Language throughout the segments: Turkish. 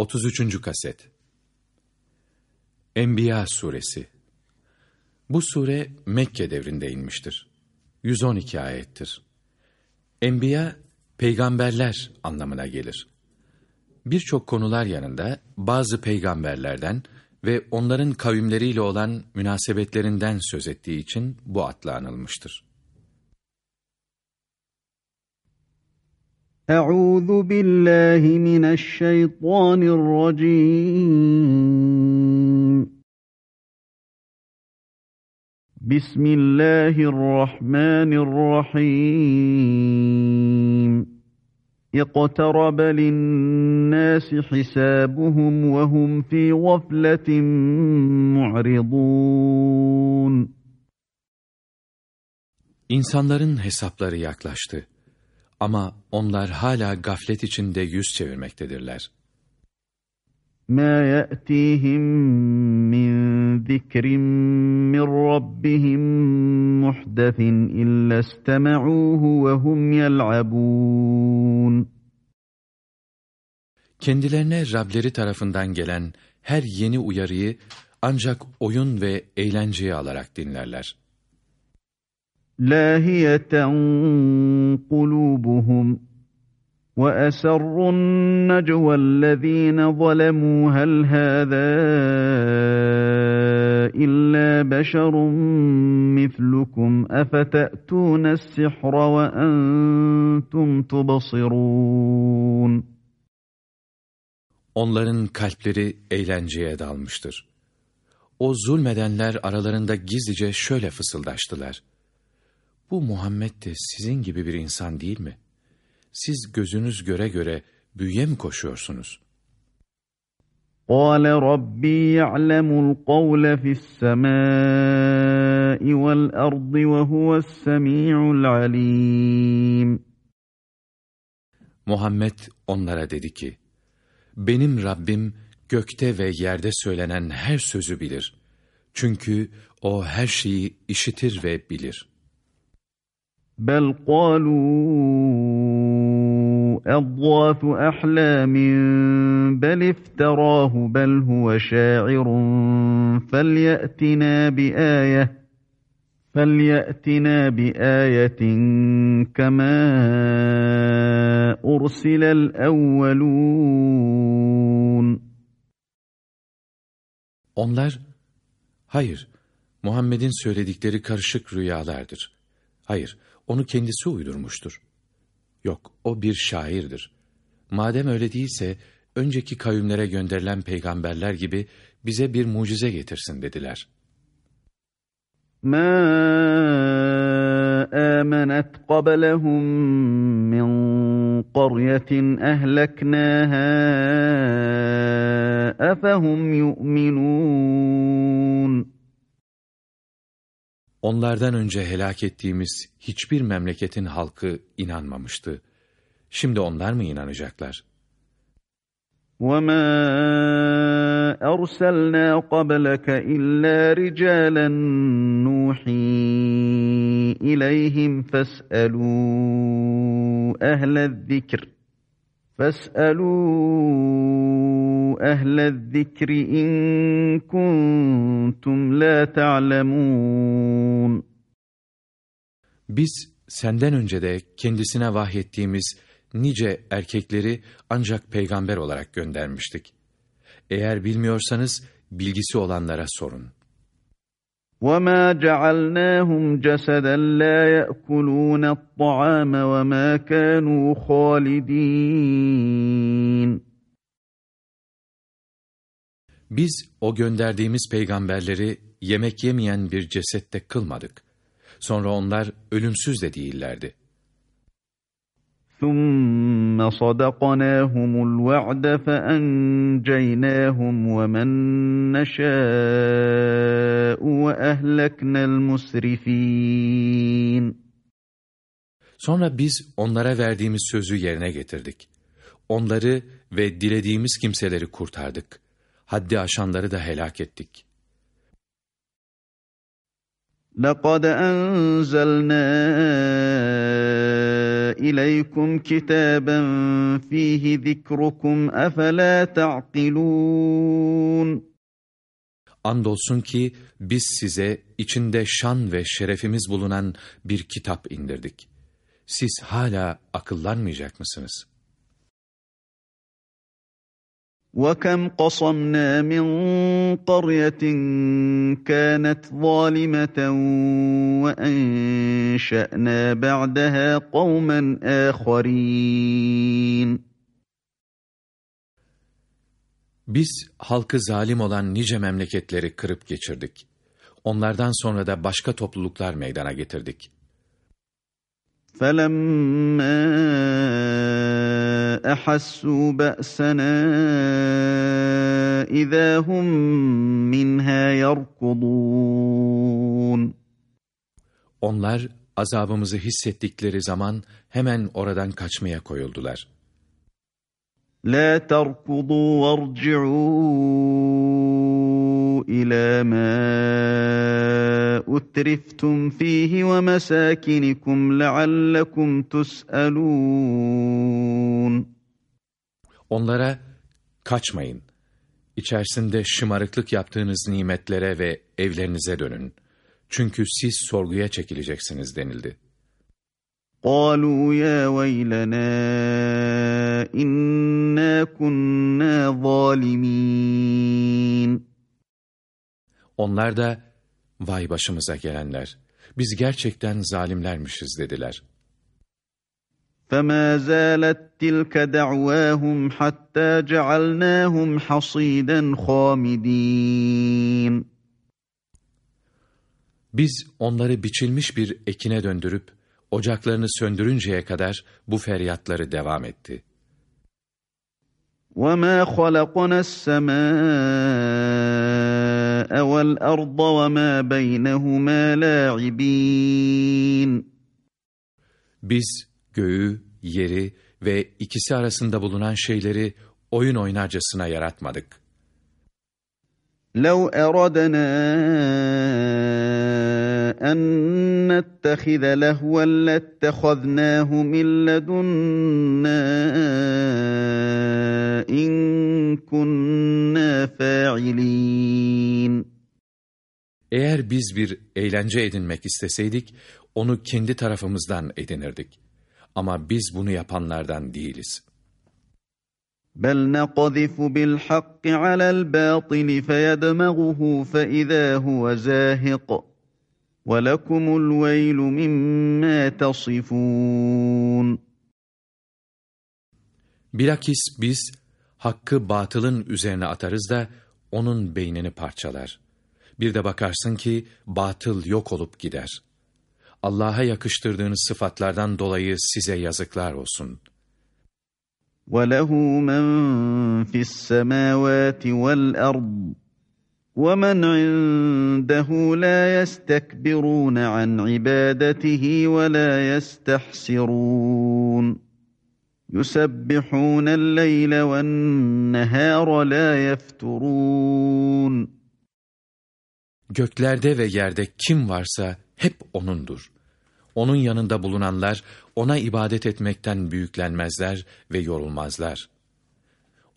33. kaset Enbiya suresi Bu sure Mekke devrinde inmiştir. 112 ayettir. Enbiya, peygamberler anlamına gelir. Birçok konular yanında bazı peygamberlerden ve onların kavimleriyle olan münasebetlerinden söz ettiği için bu adla anılmıştır. أعوذ بالله من الشيطان الرجيم. بسم الله الرحمن الرحيم. اقترب للناس حسابهم وهم في غفلة معرضون. İnsanların hesapları yaklaştı. Ama onlar hala gaflet içinde yüz çevirmektedirler. مَا يَأْتِيهِمْ مِنْ ذِكْرٍ مِّنْ رَبِّهِمْ مُحْدَثٍ إِلَّا اسْتَمَعُوهُ وَهُمْ يَلْعَبُونَ Kendilerine Rableri tarafından gelen her yeni uyarıyı ancak oyun ve eğlenceye alarak dinlerler. لاهية قلوبهم وأسروا النجوى الذين ظلموا هل هذا إلا بشر مثلكم أفتأتون السحر وأنتم تبصرون Onların kalpleri eğlenceye dalmıştır. O zulmedenler aralarında gizlice şöyle fısıldaştılar. Bu Muhammed de sizin gibi bir insan değil mi? Siz gözünüz göre göre büyüye mi koşuyorsunuz? قال ربي يعلم القول في السماء والأرض وهو السميع العليم Muhammed onlara dedi ki, Benim Rabbim gökte ve yerde söylenen her sözü bilir. Çünkü o her şeyi işitir ve bilir. بل قالوا أضواث أحلام بل افتراه بل هو شاعر فليأتنا بآية فليأتنا بآية كما أرسل الأولون Onlar, hayır, Muhammed'in söyledikleri karışık rüyalardır. Hayır, onu kendisi uydurmuştur. Yok, o bir şairdir. Madem öyle değilse, önceki kavimlere gönderilen peygamberler gibi bize bir mucize getirsin dediler. مَا آمَنَتْ قَبْلَهُمْ مِنْ قَرْيَةٍ أَهْلَكْنَاهَا أَفَهُمْ يُؤْمِنُونَ Onlardan önce helak ettiğimiz hiçbir memleketin halkı inanmamıştı. Şimdi onlar mı inanacaklar? وَمَا أَرْسَلْنَا قَبْلَكَ إِلَّا رِجَالًا نُوحِي إِلَيْهِمْ فَاسْأَلُوا أَهْلَ الذِّكْرِ فَاسْأَلُوا أَهْلَ الذِّكْرِ إِن كُنتُمْ لَا تَعْلَمُونَ Biz senden önce de kendisine vahyettiğimiz nice erkekleri ancak peygamber olarak göndermiştik. Eğer bilmiyorsanız bilgisi olanlara sorun. وَمَا جَعَلْنَاهُمْ جَسَدًا لَا يَأْكُلُونَ الطَّعَامَ وَمَا كَانُوا خَالِدِينَ Biz o gönderdiğimiz peygamberleri yemek yemeyen bir cesette kılmadık. Sonra onlar ölümsüz de değillerdi. ثُمَّ صَدَقْنَاهُمُ الْوَعْدَ فَأَنْجَيْنَاهُمْ وَمَنْ نَشَاءُ وَأَهْلَكْنَا الْمُسْرِفِينَ Sonra biz onlara verdiğimiz sözü yerine getirdik. Onları ve dilediğimiz kimseleri kurtardık. Haddi aşanları da helak ettik. لَقَدْ أَنْزَلْنَا إليكم كتابا فيه ذكركم أفلا تعقلون Andolsun ki biz size içinde şan ve şerefimiz bulunan bir kitap indirdik. Siz hala akıllanmayacak mısınız? وَكَمْ قَصَمْنَا مِنْ قَرْيَةٍ كَانَتْ ظَالِمَةً وَأَنْشَأْنَا بَعْدَهَا قَوْمًا آخَرِينَ Biz halkı zalim olan nice memleketleri kırıp geçirdik. Onlardan sonra da başka topluluklar meydana getirdik. فَلَمَّا أَحَسُّوا بَأْسَنَا إِذَا هُمْ مِنْهَا يَرْكُضُونَ Onlar azabımızı hissettikleri zaman hemen oradan kaçmaya koyuldular. La terkudu varci'u ila ma utriftum fihi ve mesakinikum leallekum tus'alun. Onlara kaçmayın. İçerisinde şımarıklık yaptığınız nimetlere ve evlerinize dönün. Çünkü siz sorguya çekileceksiniz denildi. قالوا يا ويلنا إنا كنا ظالمين Onlar da vay başımıza gelenler. Biz gerçekten zalimlermişiz dediler. فما زالت تلك دعواهم حتى جعلناهم حصيدا خامدين Biz onları biçilmiş bir ekine döndürüp ocaklarını söndürünceye kadar bu feryatları devam etti. وَمَا خَلَقْنَا السَّمَاءَ وَالْأَرْضَ وَمَا بَيْنَهُمَا لَاعِبِينَ Biz göğü, yeri ve ikisi arasında bulunan şeyleri oyun oynarcasına yaratmadık. لو أردنا أن نتخذ لهوا لاتخذناه من لدنا إن كنا فاعلين Eğer biz bir eğlence edinmek isteseydik, onu kendi tarafımızdan edinirdik. Ama biz bunu yapanlardan değiliz. بل نقذف بالحق على الباطل فيدمغه فإذا هو زاهق ولكم الويل مما تصفون Bilakis biz hakkı batılın üzerine atarız da onun beynini parçalar. Bir de bakarsın ki batıl yok olup gider. Allah'a yakıştırdığınız sıfatlardan dolayı size yazıklar olsun. وله من في السماوات والأرض ومن عنده لا يستكبرون عن عبادته ولا يستحسرون يسبحون الليل والنهار لا يفترون Göklerde ve yerde kim varsa hep O'nundur. Onun yanında bulunanlar O'na ibadet etmekten büyüklenmezler ve yorulmazlar.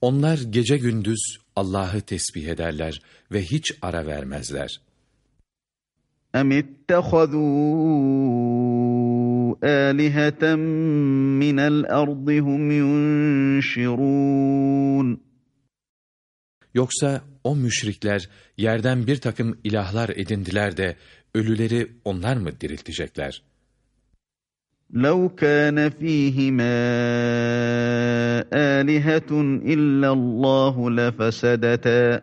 Onlar gece gündüz Allah'ı tesbih ederler ve hiç ara vermezler. أم اتخذوا آلهة من الأرض هم ينشرون Yoksa o müşrikler yerden bir takım ilahlar edindiler de ölüleri onlar mı diriltecekler? لو كان فيهما آلهة إلا الله لفسدتا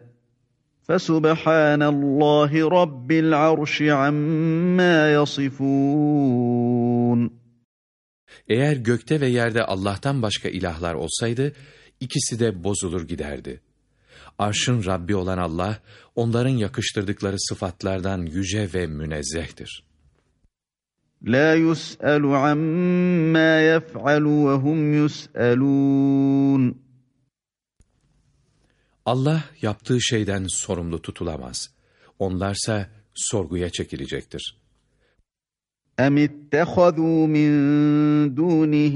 فسبحان الله رب العرش عما يصفون Eğer gökte ve yerde Allah'tan başka ilahlar olsaydı, ikisi de bozulur giderdi. Arşın Rabbi olan Allah, onların yakıştırdıkları sıfatlardan yüce ve münezzehtir. لا يسأل عما يفعل وهم يسألون Allah yaptığı şeyden sorumlu tutulamaz. Onlarsa sorguya çekilecektir. أَمِ اتَّخَذُوا مِنْ دُونِهِ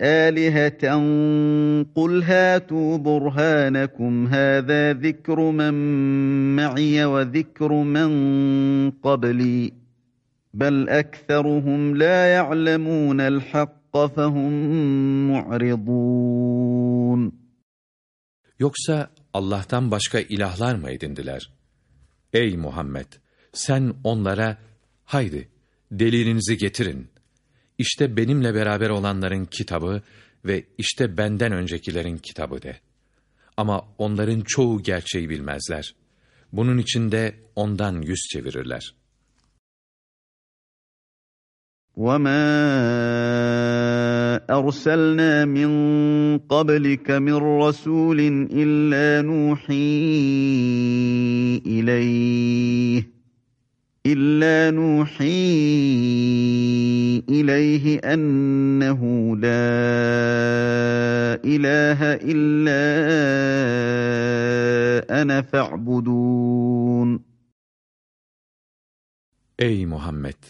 آلِهَةً قُلْ هَاتُوا بُرْهَانَكُمْ هَذَا ذِكْرُ مَنْ مَعِيَ وَذِكْرُ مَنْ قَبْلِي بَلْ أَكْثَرُهُمْ لَا يَعْلَمُونَ الْحَقَّ فَهُمْ مُعْرِضُونَ Yoksa Allah'tan başka ilahlar mı edindiler? Ey Muhammed! Sen onlara, haydi delilinizi getirin. İşte benimle beraber olanların kitabı ve işte benden öncekilerin kitabı de. Ama onların çoğu gerçeği bilmezler. Bunun için de ondan yüz çevirirler. وَمَا أَرْسَلْنَا مِنْ قَبْلِكَ مِنْ رَسُولٍ إِلَّا نُوحِي إِلَيْهِ İlla nuhi ileyhi ennehu la ilahe illa ene fe'budun. Ey Muhammed!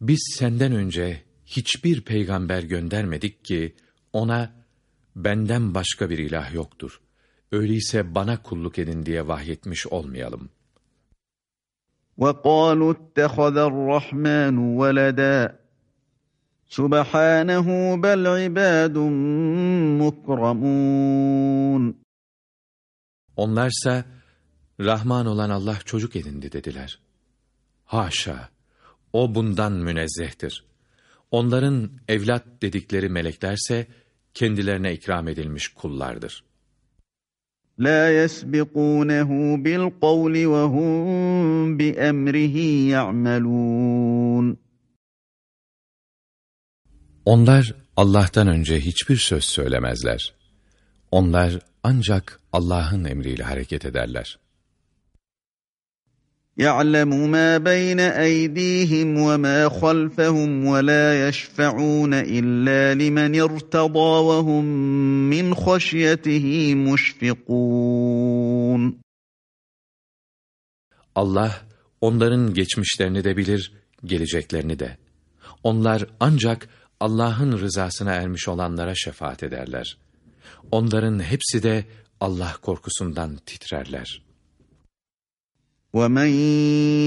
Biz senden önce hiçbir peygamber göndermedik ki ona benden başka bir ilah yoktur. Öyleyse bana kulluk edin diye vahyetmiş olmayalım.'' وَقَالُوا اتَّخَذَ الرَّحْمَنُ وَلَدًا سُبْحَانَهُ بَلْ عِبَادٌ مُكْرَمُونَ Onlarsa Rahman olan Allah çocuk edindi dediler. Haşa! O bundan münezzehtir. Onların evlat dedikleri meleklerse kendilerine ikram edilmiş kullardır. Kavli ve hum bi emrihi ya'melun. Onlar Allah'tan önce hiçbir söz söylemezler. Onlar ancak Allah'ın emriyle hareket ederler. يَعْلَمُ مَا بَيْنَ أَيْدِيهِمْ وَمَا خَلْفَهُمْ وَلَا يَشْفَعُونَ إِلَّا لِمَنِ ارْتَضَى وَهُمْ مِنْ خَشْيَتِهِ مُشْفِقُونَ Allah onların geçmişlerini de bilir, geleceklerini de. Onlar ancak Allah'ın rızasına ermiş olanlara şefaat ederler. Onların hepsi de Allah korkusundan titrerler.'' وَمَنْ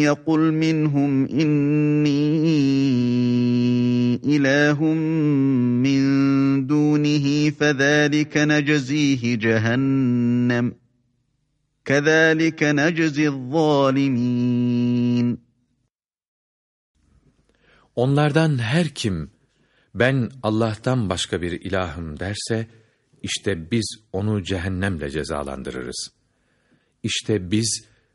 يَقُلْ مِنْهُمْ إِنِّي إِلَٰهٌ مِّن دُونِهِ فَذَٰلِكَ نَجْزِيهِ جَهَنَّمَ كَذَٰلِكَ نَجْزِي الظَّالِمِينَ Onlardan her kim ben Allah'tan başka bir ilahım derse işte biz onu cehennemle cezalandırırız. İşte biz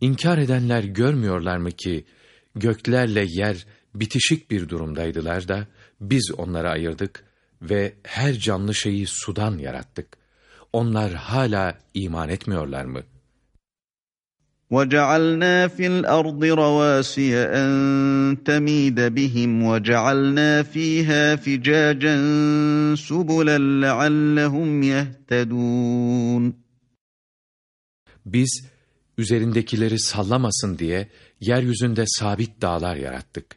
İnkar edenler görmüyorlar mı ki göklerle yer bitişik bir durumdaydılar da biz onları ayırdık ve her canlı şeyi sudan yarattık. Onlar hala iman etmiyorlar mı? وَجَعَلْنَا فِي الْأَرْضِ رَوَاسِيَ أَن تَمِيدَ بِهِمْ وَجَعَلْنَا فِيهَا فِجَاجًا سُبُلًا لَعَلَّهُمْ يَهْتَدُونَ Biz üzerindekileri sallamasın diye yeryüzünde sabit dağlar yarattık.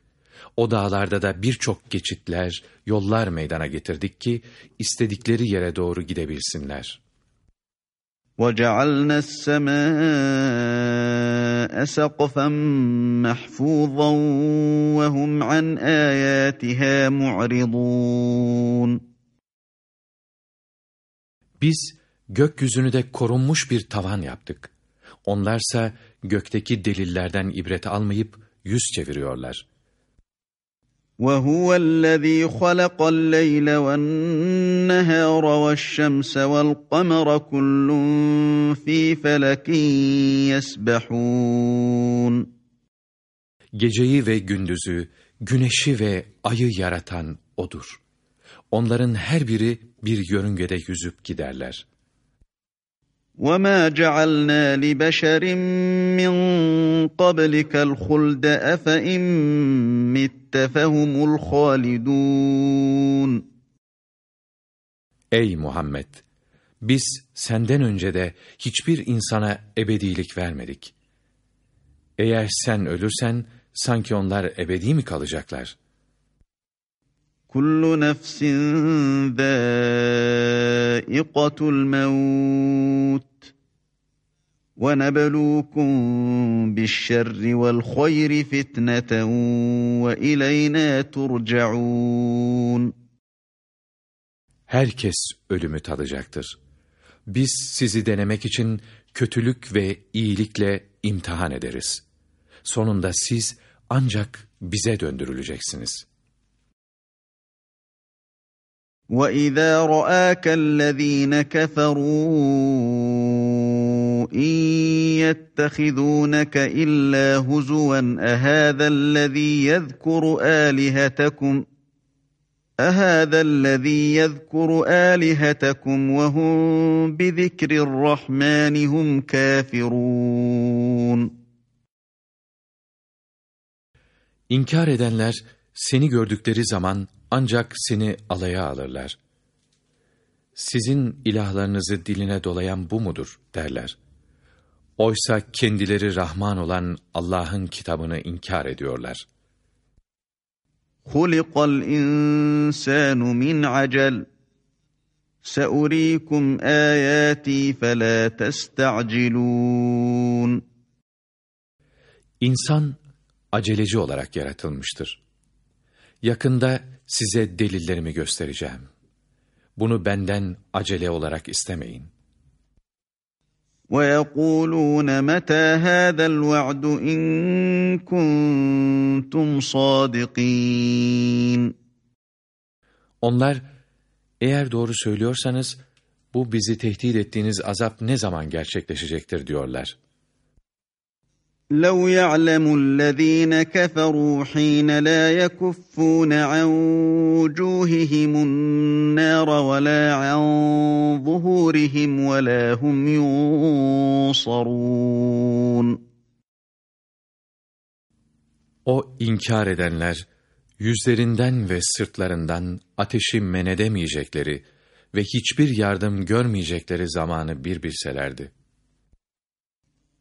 O dağlarda da birçok geçitler, yollar meydana getirdik ki istedikleri yere doğru gidebilsinler. وَجَعَلْنَا السَّمَاءَ سَقْفًا مَحْفُوظًا وَهُمْ عَنْ آيَاتِهَا مُعْرِضُونَ Biz gökyüzünü de korunmuş bir tavan yaptık. Onlarsa gökteki delillerden ibret almayıp yüz çeviriyorlar. وَهُوَ الَّذ۪ي خَلَقَ اللَّيْلَ وَالنَّهَارَ وَالشَّمْسَ وَالْقَمَرَ كُلٌّ ف۪ي فَلَكٍ يَسْبَحُونَ Geceyi ve gündüzü, güneşi ve ayı yaratan O'dur. Onların her biri bir yörüngede yüzüp giderler. وَمَا جَعَلْنَا لِبَشَرٍ مِّن قَبْلِكَ الْخُلْدَ أَفَإِن مِّتَّ فَهُمُ الْخَالِدُونَ Ey Muhammed! Biz senden önce de hiçbir insana ebedilik vermedik. Eğer sen ölürsen, sanki onlar ebedi mi kalacaklar? Kullu nefsin zâikatul mevt. وَنَبَلُوكُمْ بِالشَّرِّ وَالْخَيْرِ فِتْنَةً وَإِلَيْنَا تُرْجَعُونَ Herkes ölümü tadacaktır. Biz sizi denemek için kötülük ve iyilikle imtihan ederiz. Sonunda siz ancak bize döndürüleceksiniz. وَإِذَا رَآكَ الَّذ۪ينَ كَفَرُوا اِنْ يَتَّخِذُونَكَ اِلَّا هُزُوًا اَهَذَا الَّذ۪ي يَذْكُرُ آلِهَتَكُمْ اَهَذَا الَّذ۪ي يَذْكُرُ آلِهَتَكُمْ وَهُمْ بِذِكْرِ الرَّحْمَانِ هُمْ كَافِرُونَ İnkar edenler seni gördükleri zaman ancak seni alaya alırlar. Sizin ilahlarınızı diline dolayan bu mudur derler. Oysa kendileri Rahman olan Allah'ın kitabını inkar ediyorlar. خُلِقَ الْاِنْسَانُ مِنْ عَجَلٍ سَأُرِيكُمْ آيَاتِي فَلَا تَسْتَعْجِلُونَ İnsan aceleci olarak yaratılmıştır. Yakında size delillerimi göstereceğim. Bunu benden acele olarak istemeyin. وَيَقُولُونَ مَتَى هَذَا الْوَعْدُ اِنْ كُنْتُمْ صَادِقِينَ Onlar, eğer doğru söylüyorsanız, bu bizi tehdit ettiğiniz azap ne zaman gerçekleşecektir diyorlar. لو يعلم الذين كفروا حين لا يكفون عن وجوههم النار ولا عن ظهورهم ولا هم ينصرون O inkar edenler, yüzlerinden ve sırtlarından ateşi men edemeyecekleri ve hiçbir yardım görmeyecekleri zamanı bir bilselerdi.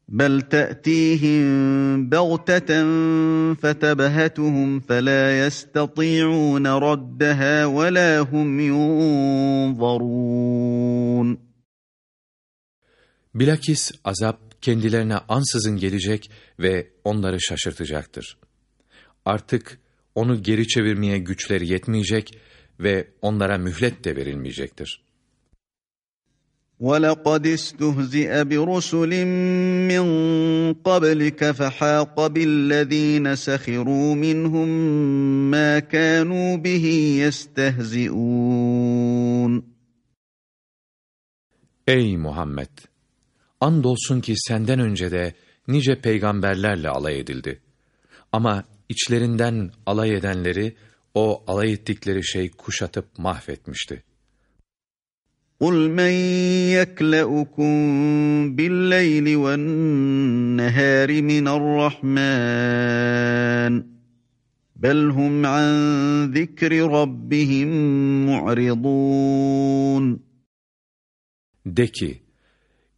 بل تأتيهم بغتة فتبهتهم فلا يستطيعون ردها ولا هم ينظرون Bilakis azap kendilerine ansızın gelecek ve onları şaşırtacaktır. Artık onu geri çevirmeye güçleri yetmeyecek ve onlara mühlet de verilmeyecektir. وَلَقَدْ اسْتُهْزِئَ بِرُسُلٍ مِّن قَبْلِكَ فَحَاقَ بِالَّذ۪ينَ سَخِرُوا مِنْهُمْ مَا كَانُوا بِهِ يَسْتَهْزِئُونَ Ey Muhammed! Andolsun ki senden önce de nice peygamberlerle alay edildi. Ama içlerinden alay edenleri o alay ettikleri şey kuşatıp mahvetmişti. قُلْ مَنْ يَكْلَؤُكُمْ بِاللَّيْلِ وَالنَّهَارِ مِنَ الرَّحْمَنِ بَلْ هُمْ عَنْ ذِكْرِ رَبِّهِمْ مُعْرِضُونَ De ki,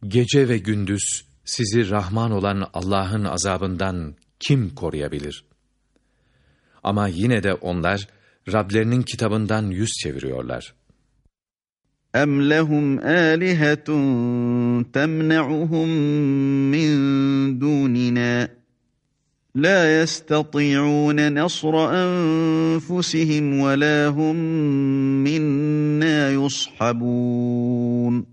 gece ve gündüz sizi Rahman olan Allah'ın azabından kim koruyabilir? Ama yine de onlar Rablerinin kitabından yüz çeviriyorlar. اَمْ لَهُمْ آلِهَةٌ تَمْنَعُهُمْ مِنْ دُونِنَا لَا يَسْتَطِيعُونَ نَصْرَ أَنْفُسِهِمْ وَلَا هُمْ مِنَّا يُصْحَبُونَ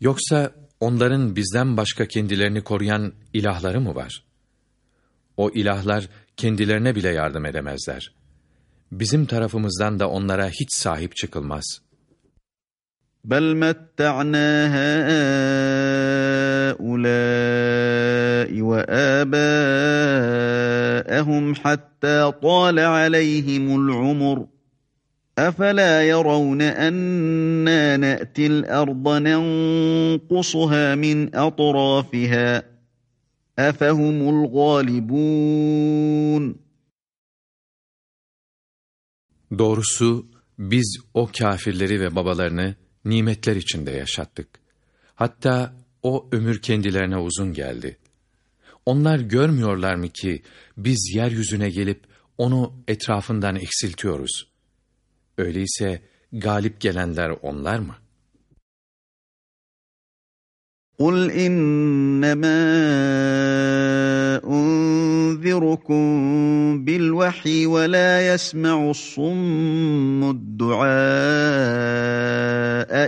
Yoksa onların bizden başka kendilerini koruyan ilahları mı var? O ilahlar kendilerine bile yardım edemezler. Bizim tarafımızdan da onlara hiç sahip çıkılmaz. بَلْ مَتَّعْنَا هَٰؤُلَاءِ وَآبَاءَهُمْ حَتَّىٰ طَالَ عَلَيْهِمُ الْعُمُرُ أَفَلَا يَرَوْنَ أَنَّا نَأْتِي الْأَرْضَ نَنقُصُهَا مِنْ أَطْرَافِهَا أَفَهُمُ الْغَالِبُونَ Doğrusu biz o kâfirleri ve babalarını nimetler içinde yaşattık. Hatta o ömür kendilerine uzun geldi. Onlar görmüyorlar mı ki biz yeryüzüne gelip onu etrafından eksiltiyoruz. Öyleyse galip gelenler onlar mı? قُلْ إِنَّمَا أُنذِرُكُم بِالْوَحْيِ وَلَا يَسْمَعُ الصُّمُّ الدُّعَاءَ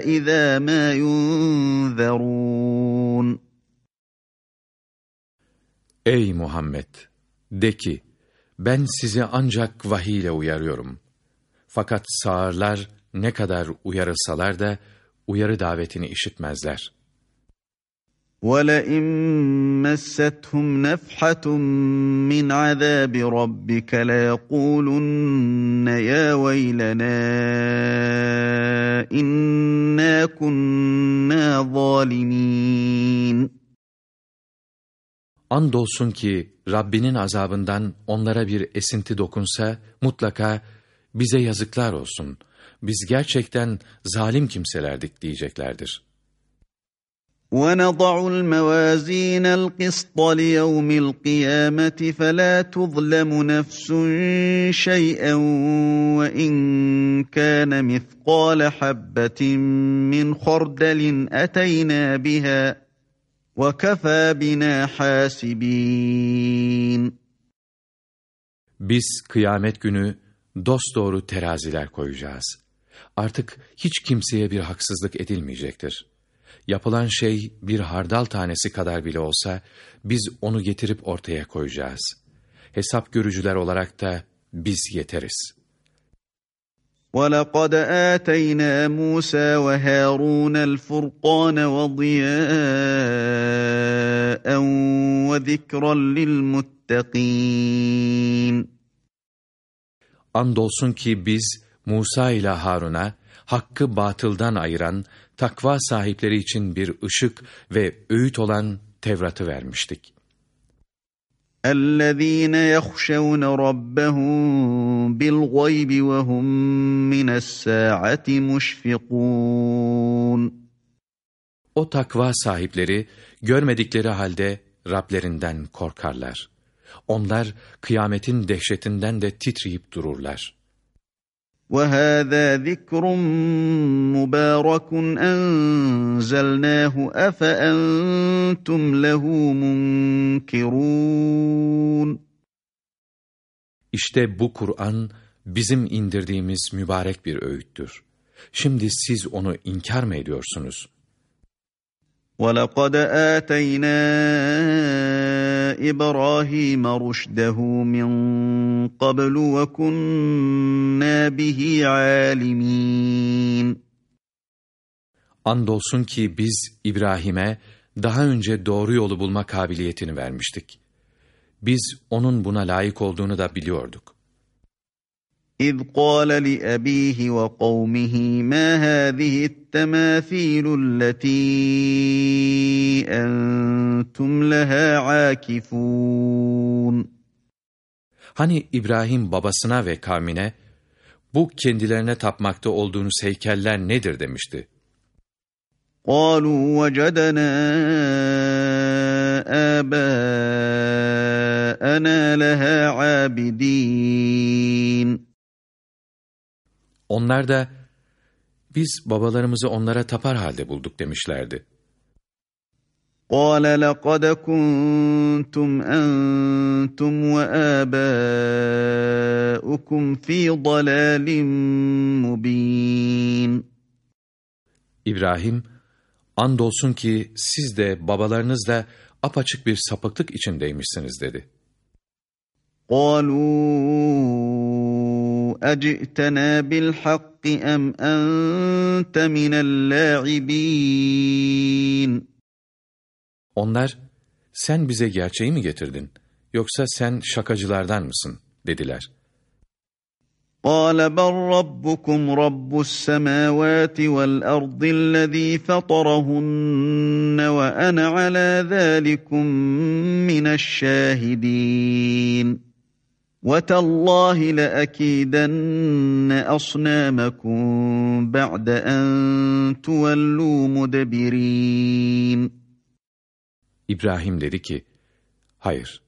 إِذَا مَا يُنذَرُونَ Ey Muhammed! De ki, ben sizi ancak vahiy ile uyarıyorum. Fakat sağırlar ne kadar uyarılsalar da uyarı davetini işitmezler. وَلَئِن مَّسَّتْهُمْ نَفْحَةٌ مِّنْ عَذَابِ رَبِّكَ لَيَقُولُنَّ يَا وَيْلَنَا إِنَّا كُنَّا ظَالِمِينَ Andolsun ki Rabbinin azabından onlara bir esinti dokunsa mutlaka bize yazıklar olsun. Biz gerçekten zalim kimselerdik diyeceklerdir. وَنَضَعُ الْمَوَازِينَ الْقِسْطَ لِيَوْمِ الْقِيَامَةِ فَلَا تُظْلَمُ نَفْسٌ شَيْئًا وَإِنْ كَانَ مِثْقَالَ حَبَّةٍ مِّنْ خَرْدَلٍ أَتَيْنَا بِهَا وَكَفَى بِنَا حَاسِبِينَ Biz kıyamet günü dosdoğru teraziler koyacağız. Artık hiç kimseye bir haksızlık edilmeyecektir. Yapılan şey bir hardal tanesi kadar bile olsa biz onu getirip ortaya koyacağız. Hesap görücüler olarak da biz yeteriz. وَلَقَدْ آتَيْنَا مُوسَى وَهَارُونَ الْفُرْقَانَ وَضِيَاءً وَذِكْرًا لِلْمُتَّقِينَ Andolsun ki biz Musa ile Harun'a hakkı batıldan ayıran takva sahipleri için bir ışık ve öğüt olan Tevrat'ı vermiştik. اَلَّذ۪ينَ يَخْشَوْنَ رَبَّهُمْ بِالْغَيْبِ وَهُمْ مِنَ السَّاعَةِ مُشْفِقُونَ O takva sahipleri görmedikleri halde Rablerinden korkarlar. Onlar kıyametin dehşetinden de titreyip dururlar. وَهَذَا ذِكْرٌ مُبَارَكٌ أَنْزَلْنَاهُ أَفَأَنْتُمْ لَهُ مُنْكِرُونَ İşte bu Kur'an bizim indirdiğimiz mübarek bir öğüttür. Şimdi siz onu inkar mı ediyorsunuz? وَلَقَدْ آتَيْنَا إِبْرَاهِيمَ رُشْدَهُ مِنْ قَبْلُ وَكُنَّا بِهِ عَالِمِينَ Andolsun ki biz İbrahim'e daha önce doğru yolu bulma kabiliyetini vermiştik. Biz onun buna layık olduğunu da biliyorduk. إذ قال لأبيه وقومه ما هذه التماثيل التي أنتم لها عاكفون Hani İbrahim babasına ve kavmine, bu kendilerine tapmakta olduğunuz heykeller nedir demişti. قالوا وجدنا آباءنا لها عابدين Onlar da, biz babalarımızı onlara tapar halde bulduk demişlerdi. قال لقد كنتم أنتم وآباؤكم في ضلال مبين İbrahim, andolsun ki siz de babalarınız da apaçık bir sapıklık içindeymişsiniz dedi. قالوا أجئتنا بالحق أم أنت من اللاعبين Onlar, sen bize gerçeği mi getirdin, yoksa sen şakacılardan mısın, dediler. قال بل ربكم رب السماوات والأرض الذي فطرهن وأنا على ذلكم من الشاهدين وتالله لأكيدن أصنامكم بعد أن تولوا مدبرين İbrahim dedi ki, Hayır,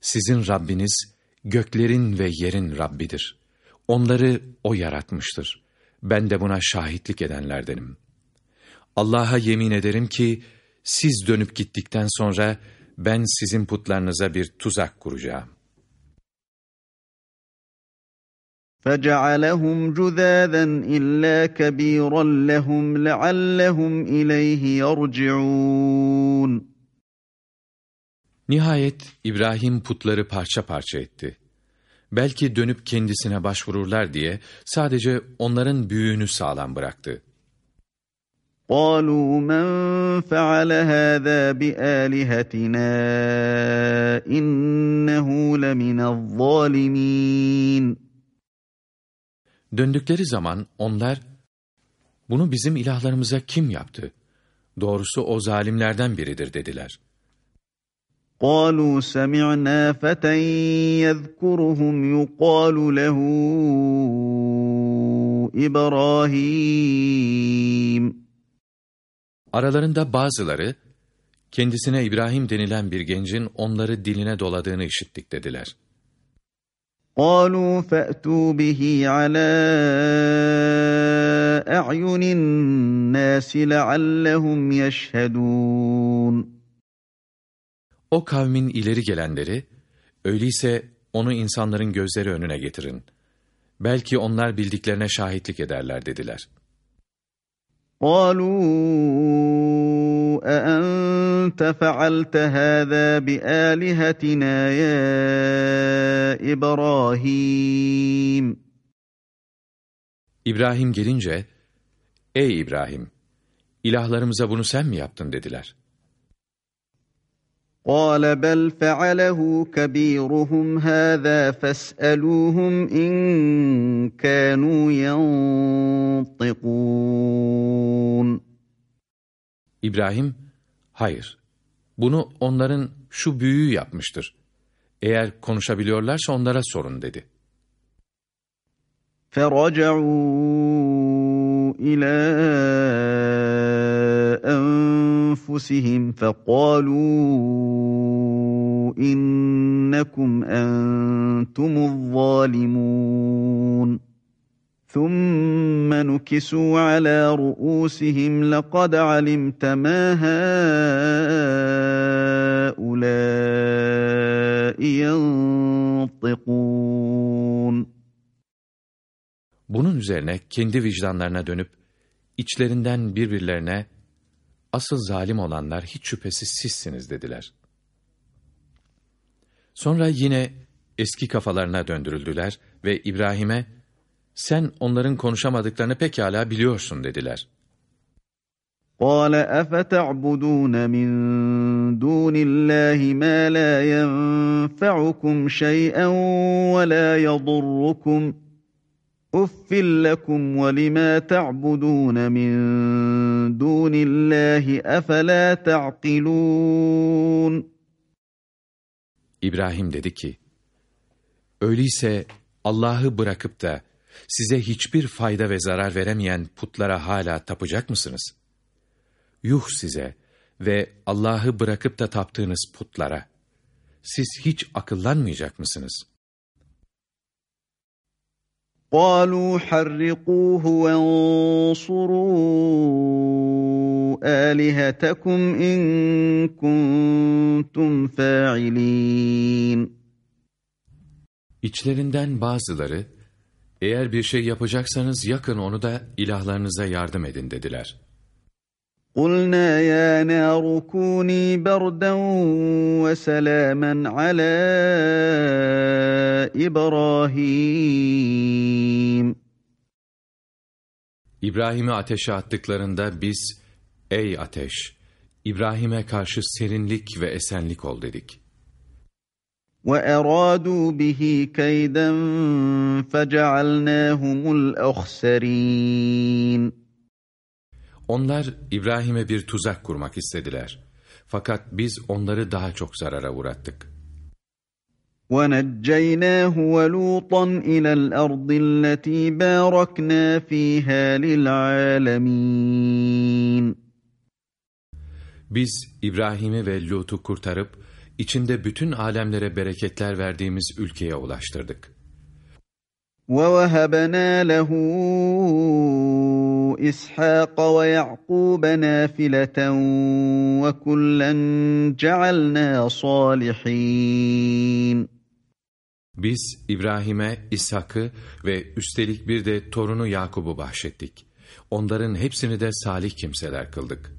sizin Rabbiniz göklerin ve yerin Rabbidir. Onları O yaratmıştır. Ben de buna şahitlik edenlerdenim. Allah'a yemin ederim ki, siz dönüp gittikten sonra ben sizin putlarınıza bir tuzak kuracağım. فجعلهم جذاذا إلا كبيرا لهم لعلهم إليه يرجعون Nihayet İbrahim putları parça parça etti. Belki dönüp kendisine başvururlar diye sadece onların büyüğünü sağlam bıraktı. قالوا من فعل هذا بآلهتنا إنه لمن الظالمين Döndükleri zaman onlar, bunu bizim ilahlarımıza kim yaptı? Doğrusu o zalimlerden biridir dediler. قالوا سمعنا فتى يذكرهم يقال له إبراهيم Aralarında bazıları, kendisine İbrahim denilen bir gencin onları diline doladığını işittik dediler. قالوا فأتوا به على أعين الناس لعلهم يشهدون O kavmin ileri gelenleri, öyleyse onu insanların gözleri önüne getirin. Belki onlar bildiklerine şahitlik ederler dediler. قالوا أأنت فعلت هذا بآلهتنا يا إبراهيم İbrahim gelince, Ey İbrahim! ilahlarımıza bunu sen mi yaptın dediler. قال بل فعله كبيرهم هذا فاسألوهم إن كانوا ينطقون İbrahim, hayır, bunu onların şu büyüğü yapmıştır. Eğer konuşabiliyorlarsa onlara sorun dedi. فرجعوا إلى أنفسهم فقالوا إنكم أنتم الظالمون ثم نكسوا على رؤوسهم لقد علمت ما هؤلاء ينطقون Bunun üzerine kendi vicdanlarına dönüp, içlerinden birbirlerine, asıl zalim olanlar hiç şüphesiz sizsiniz dediler. Sonra yine eski kafalarına döndürüldüler ve İbrahim'e, sen onların konuşamadıklarını pekala biliyorsun dediler. قال أفتعبدون من دون الله ما لا ينفعكم شيئا ولا يضركم Uffil lekum ve lima ta'budun min dunillahi efela ta'qilun. İbrahim dedi ki, Öyleyse Allah'ı bırakıp da size hiçbir fayda ve zarar veremeyen putlara hala tapacak mısınız? Yuh size ve Allah'ı bırakıp da taptığınız putlara. Siz hiç akıllanmayacak mısınız?'' قالوا حرقوه وانصروا آلهتكم إن كنتم فاعلين İçlerinden bazıları, eğer bir şey yapacaksanız yakın onu da ilahlarınıza yardım edin dediler. قُلْنَا يَا نَارُ كُونِي بَرْدًا وَسَلَامًا عَلَى إِبْرَاهِيمَ İbrahim'i ateşe attıklarında biz, ey ateş, İbrahim'e karşı serinlik ve esenlik ol dedik. وَأَرَادُوا بِهِ كَيْدًا فَجَعَلْنَاهُمُ الْأَخْسَرِينَ Onlar İbrahim'e bir tuzak kurmak istediler. Fakat biz onları daha çok zarara uğrattık. وَنَجَّيْنَاهُ وَلُوطًا إِلَى الْأَرْضِ الَّتِي بَارَكْنَا فِيهَا لِلْعَالَمِينَ Biz İbrahim'i ve Lut'u kurtarıp, içinde bütün alemlere bereketler verdiğimiz ülkeye ulaştırdık. وَوَهَبْنَا لَهُ İshak ve Yakub nafileten ve kullen. Biz İbrahim'e İshak'ı ve üstelik bir de torunu Yakub'u bahşettik. Onların hepsini de salih kimseler kıldık.''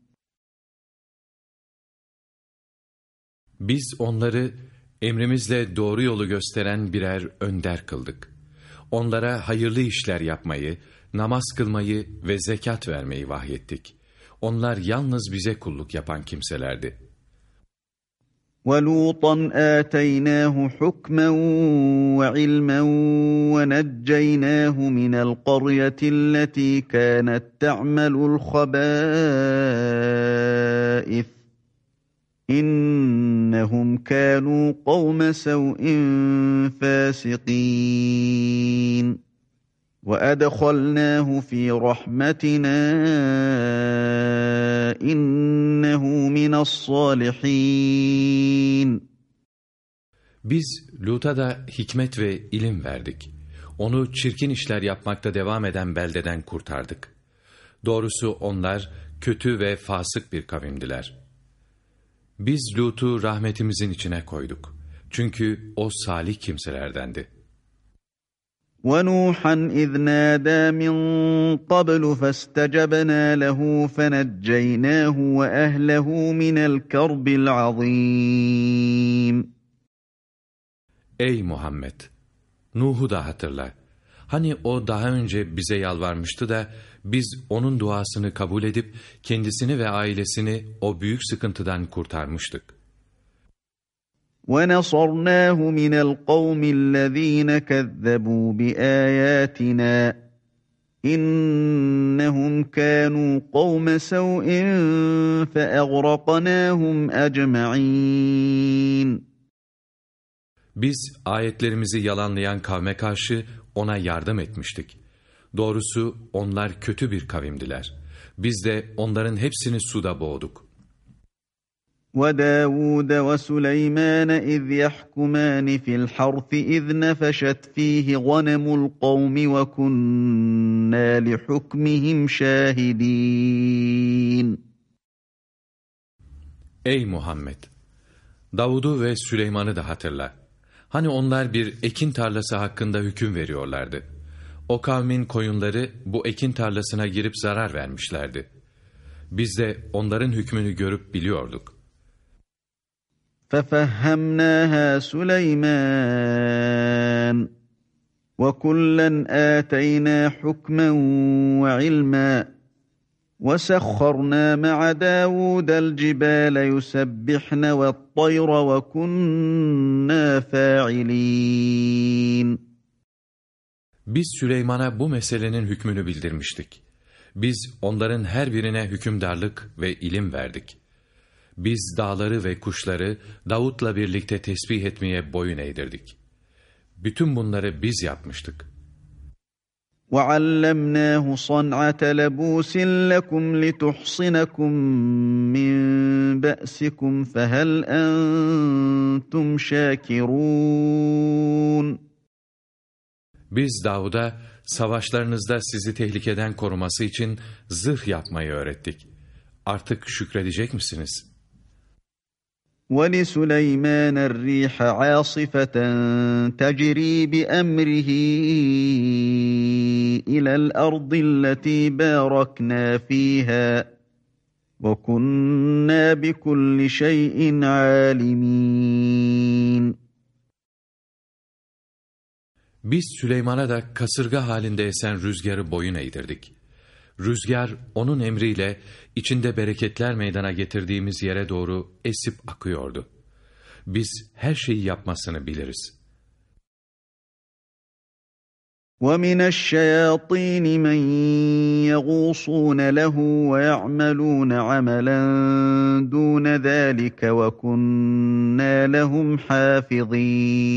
Biz onları emrimizle doğru yolu gösteren birer önder kıldık. Onlara hayırlı işler yapmayı, namaz kılmayı ve zekat vermeyi vahyettik. Onlar yalnız bize kulluk yapan kimselerdi. وَلُوطًا آتَيْنَاهُ حُكْمًا وَعِلْمًا وَنَجَّيْنَاهُ مِنَ الْقَرْيَةِ الَّتِي كَانَتْ تَعْمَلُ الْخَبَائِثَ İnnehum kânû kavme sev'in fâsikîn. وَأَدْخَلْنَاهُ فِي رَحْمَتِنَا إِنَّهُ مِنَ الصَّالِحِينَ Biz Lut'a da hikmet ve ilim verdik. Onu çirkin işler yapmakta devam eden beldeden kurtardık. Doğrusu onlar kötü ve fasık bir kavimdiler.'' Biz Lut'u rahmetimizin içine koyduk. Çünkü o salih kimselerdendi. وَنُوحًا اِذْ نَادَى مِنْ قَبْلُ فَاسْتَجَبْنَا لَهُ فَنَجَّيْنَاهُ وَأَهْلَهُ مِنَ الْكَرْبِ الْعَظِيمِ Ey Muhammed! Nuh'u da hatırla. Hani o daha önce bize yalvarmıştı da biz onun duasını kabul edip kendisini ve ailesini o büyük sıkıntıdan kurtarmıştık. وَنَصَرْنَاهُ مِنَ الْقَوْمِ الَّذ۪ينَ كَذَّبُوا بِآيَاتِنَا İnnehum kânû kavme sev'in feegraqnâhum ecma'in. Biz ayetlerimizi yalanlayan kavme karşı ona yardım etmiştik. Doğrusu onlar kötü bir kavimdiler. Biz de onların hepsini suda boğduk. وَدَاوُودَ وَسُلَيْمَانَ اِذْ يَحْكُمَانِ فِي الْحَرْثِ اِذْ نَفَشَتْ ف۪يهِ غَنَمُ الْقَوْمِ وَكُنَّا لِحُكْمِهِمْ شَاهِد۪ينَ Ey Muhammed! Davud'u ve Süleyman'ı da hatırla. Hani onlar bir ekin tarlası hakkında hüküm veriyorlardı. O kavmin koyunları bu ekin tarlasına girip zarar vermişlerdi. Biz de onların hükmünü görüp biliyorduk. فَفَهَّمْنَاهَا سُلَيْمَانَ وَكُلًّا آتَيْنَا حُكْمًا وَعِلْمًا وَسَخَّرْنَا مَعَ دَاوُودَ الْجِبَالَ يُسَبِّحْنَ وَالطَّيْرَ وَكُنَّا فَاعِلِينَ Biz Süleyman'a bu meselenin hükmünü bildirmiştik. Biz onların her birine hükümdarlık ve ilim verdik. Biz dağları ve kuşları Davut'la birlikte tesbih etmeye boyun eğdirdik. Bütün bunları biz yapmıştık. وَعَلَّمْنَاهُ صَنْعَةَ لَبُوسٍ لَكُمْ لِتُحْصِنَكُمْ مِنْ بَأْسِكُمْ فَهَلْ أَنْتُمْ شَاكِرُونَ Biz Davud'a savaşlarınızda sizi tehlikeden koruması için zırh yapmayı öğrettik. Artık şükredecek misiniz? وَلِسُلَيْمَانَ الرِّيحَ عَاصِفَةً تَجْرِي بِأَمْرِهِ إِلَى الْأَرْضِ الَّتِي بَارَكْنَا فِيهَا وَكُنَّا بِكُلِّ شَيْءٍ عَالِمِينَ Biz Süleyman'a da kasırga halinde esen rüzgarı boyun eğdirdik. Rüzgar onun emriyle içinde bereketler meydana getirdiğimiz yere doğru esip akıyordu. Biz her şeyi yapmasını biliriz. وَمِنَ الشَّيَاطِينِ مَنْ يَغُوصُونَ لَهُ وَيَعْمَلُونَ عَمَلًا دُونَ ذَٰلِكَ وَكُنَّا لَهُمْ حَافِظِينَ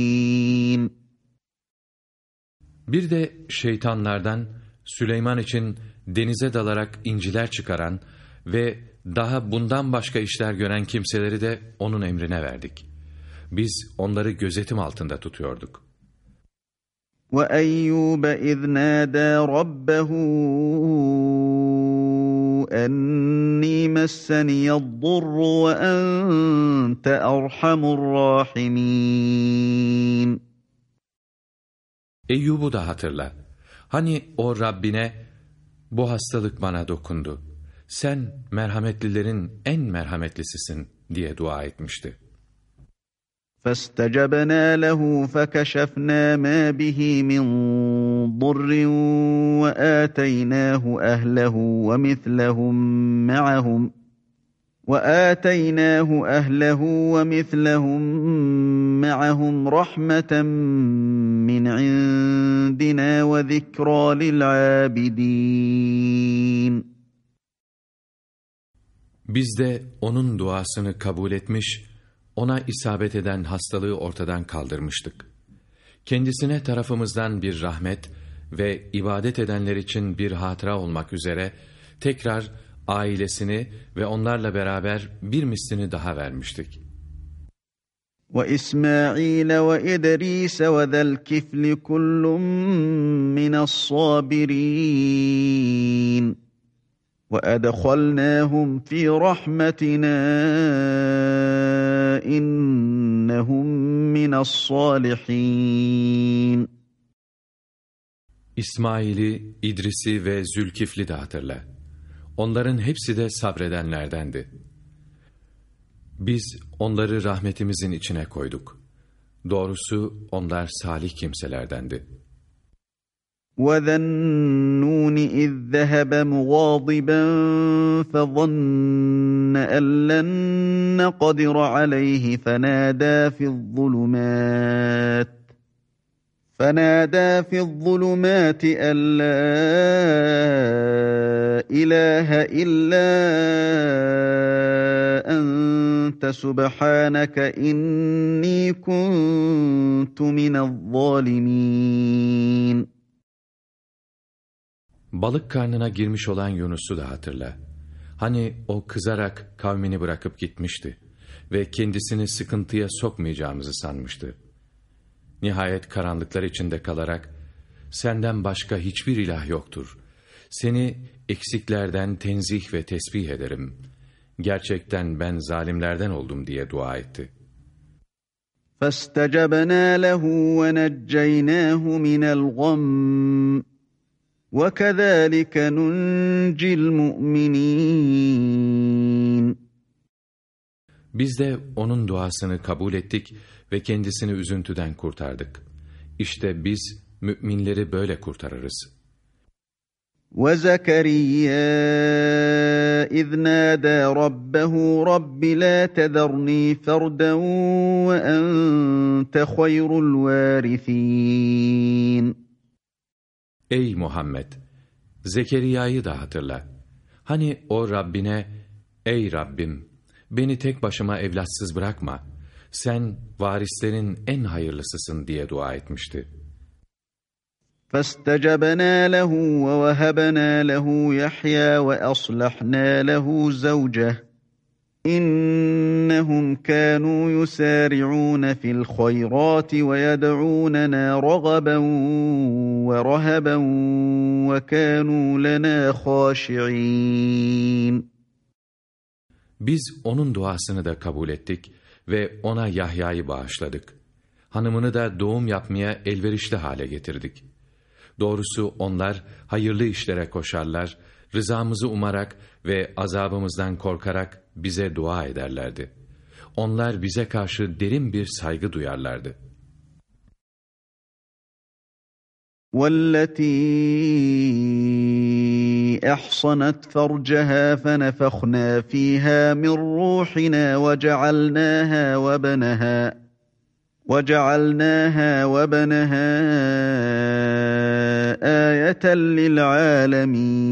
Bir de şeytanlardan Süleyman için denize dalarak inciler çıkaran ve daha bundan başka işler gören kimseleri de onun emrine verdik. Biz onları gözetim altında tutuyorduk. وَأَيُّوبَ اِذْ نَادَى رَبَّهُ أَنِّي مَسَّنِيَ الضُّرُّ وَأَنْتَ أَرْحَمُ الرَّاحِمِينَ Eyyub'u da hatırla. Hani o Rabbine, bu hastalık bana dokundu. Sen merhametlilerin en merhametlisisin diye dua etmişti. فاستجبنا له فكشفنا ما به من ضر وآتيناه أهله ومثلهم معهم وآتيناه أهله ومثلهم معهم رحمة من عندنا وذكرى للعابدين Biz de onun duasını kabul etmiş ona isabet eden hastalığı ortadan kaldırmıştık. Kendisine tarafımızdan bir rahmet ve ibadet edenler için bir hatıra olmak üzere tekrar ailesini ve onlarla beraber bir mislini daha vermiştik. وَإِسْمَاعِيلَ وَإِدْرِيسَ وَذَا الْكِفْلِ كُلٌّ مِّنَ الصَّابِرِينَ وَأَدْخَلْنَاهُمْ فِي رَحْمَتِنَا إِنَّهُمْ مِنَ الصَّالِحِينَ İsmail'i, İdris'i ve Zülkifli de hatırla. Onların hepsi de sabredenlerdendi. Biz onları rahmetimizin içine koyduk. Doğrusu onlar salih kimselerdendi.'' وَذَا النُّونِ إِذ ذَّهَبَ مُغَاضِبًا فَظَنَّ أَن لَّن نَّقْدِرَ عَلَيْهِ فَنَادَىٰ فِي الظُّلُمَاتِ فَنَادَىٰ فِي الظُّلُمَاتِ أَن لَّا إِلَٰهَ إِلَّا أَنتَ سُبْحَانَكَ إِنِّي كُنتُ مِنَ الظَّالِمِينَ Balık karnına girmiş olan Yunus'u da hatırla. Hani o kızarak kavmini bırakıp gitmişti ve kendisini sıkıntıya sokmayacağımızı sanmıştı. Nihayet karanlıklar içinde kalarak, senden başka hiçbir ilah yoktur. Seni eksiklerden tenzih ve tesbih ederim. Gerçekten ben zalimlerden oldum diye dua etti. فَاسْتَجَبْنَا لَهُ وَنَجَّيْنَاهُ مِنَ الْغَمِّ وَكَذَٰلِكَ نُنْجِي الْمُؤْمِنِينَ Biz de onun duasını kabul ettik ve kendisini üzüntüden kurtardık. İşte biz müminleri böyle kurtarırız. وَزَكَرِيَّا اِذْ نَادَى رَبَّهُ رَبِّ لَا تَذَرْنِي فَرْدًا وَأَنْتَ خَيْرُ الْوَارِثِينَ Ey Muhammed! Zekeriya'yı da hatırla. Hani o Rabbine, Ey Rabbim! Beni tek başıma evlatsız bırakma. Sen varislerin en hayırlısısın diye dua etmişti. فاستجبنا له ووهبنا له يحيى وأصلحنا له زوجه إنهم كانوا يسارعون في الخيرات ويدعوننا رغبا ورهبا وكانوا لنا خاشعين Biz onun duasını da kabul ettik ve ona Yahya'yı bağışladık. Hanımını da doğum yapmaya elverişli hale getirdik. Doğrusu onlar hayırlı işlere koşarlar, rızamızı umarak ve azabımızdan korkarak bize dua ederlerdi. Onlar bize karşı derin bir saygı duyarlardı. وَالَّتِي أَحْصَنَتْ فَرْجَهَا فَنَفَخْنَا فِيهَا مِنْ رُوحِنَا وَجَعَلْنَاهَا وَبَنَهَا وَجَعَلْنَاهَا وَبَنَهَا آيَةً لِلْعَالَمِينَ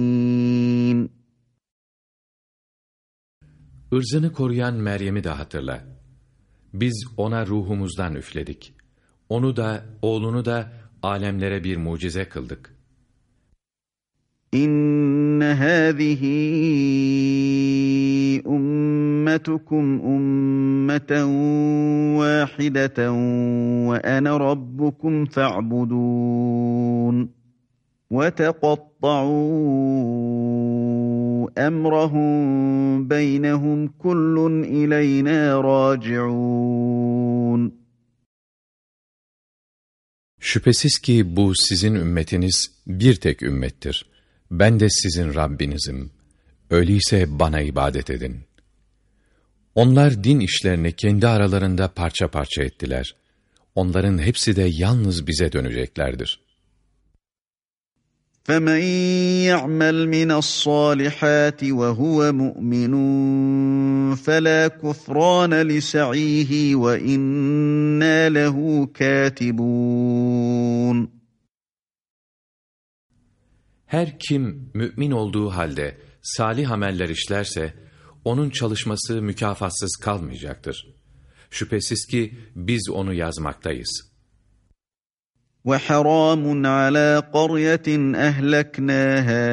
Irzını koruyan Meryem'i de hatırla. Biz ona ruhumuzdan üfledik. Onu da, oğlunu da alemlere bir mucize kıldık. إن هذه أمتكم أمة واحدة وأنا ربكم فاعبدون وتقطعوا أمرهم بينهم كل إلينا راجعون Şüphesiz ki bu sizin ümmetiniz bir tek ümmettir. Ben de sizin Rabbinizim. Öyleyse bana ibadet edin. Onlar din işlerini kendi aralarında parça parça ettiler. Onların hepsi de yalnız bize döneceklerdir.'' فَمَنْ يَعْمَلْ مِنَ الصَّالِحَاتِ وَهُوَ مُؤْمِنٌ فَلَا كُفْرَانَ لِسَعِيهِ وَإِنَّا لَهُ كَاتِبُونَ Her kim mümin olduğu halde salih ameller işlerse, onun çalışması mükafatsız kalmayacaktır. Şüphesiz ki biz onu yazmaktayız.'' وحرام على قرية أهلكناها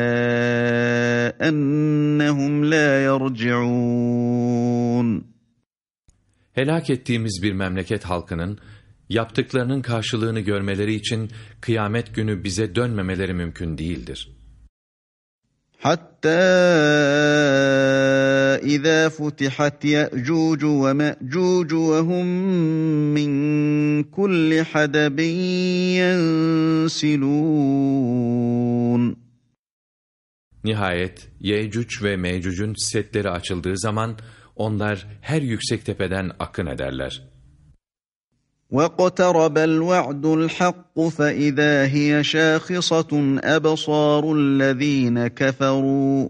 أنهم لا يرجعون Helak ettiğimiz bir memleket halkının yaptıklarının karşılığını görmeleri için kıyamet günü bize dönmemeleri mümkün değildir. Hatta اِذَا فُتِحَتْ يَأْجُوجُ وَمَأْجُوجُ وَهُمْ مِنْ كُلِّ حَدَبٍ يَنْسِلُونَ Nihayet Yecüc ve Mecüc'ün setleri açıldığı zaman onlar her yüksek tepeden akın ederler.'' وَاقْتَرَبَ الْوَعْدُ الْحَقُّ فَإِذَا هِيَ شَاخِصَةٌ أَبْصَارُ الَّذ۪ينَ كَفَرُوا.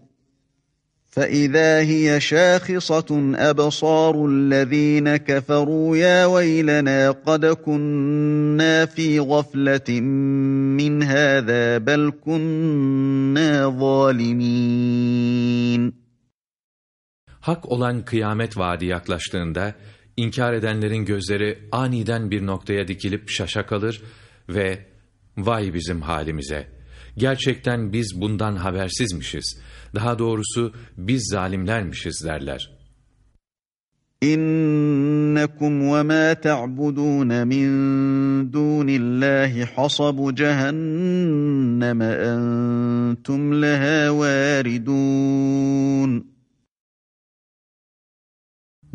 فإذا هي شاخصة أبصار الذين كفروا يا ويلنا قد كنا في غفلة من هذا بل كنا ظالمين. Hak olan kıyamet vaadi yaklaştığında, inkar edenlerin gözleri aniden bir noktaya dikilip şaşa kalır ve ''Vay bizim halimize!'' Gerçekten biz bundan habersizmişiz. Daha doğrusu biz zalimlermişiz derler. İnnekum ve ma ta'budun min dunillahi hasabu cehenneme entum leha varidun.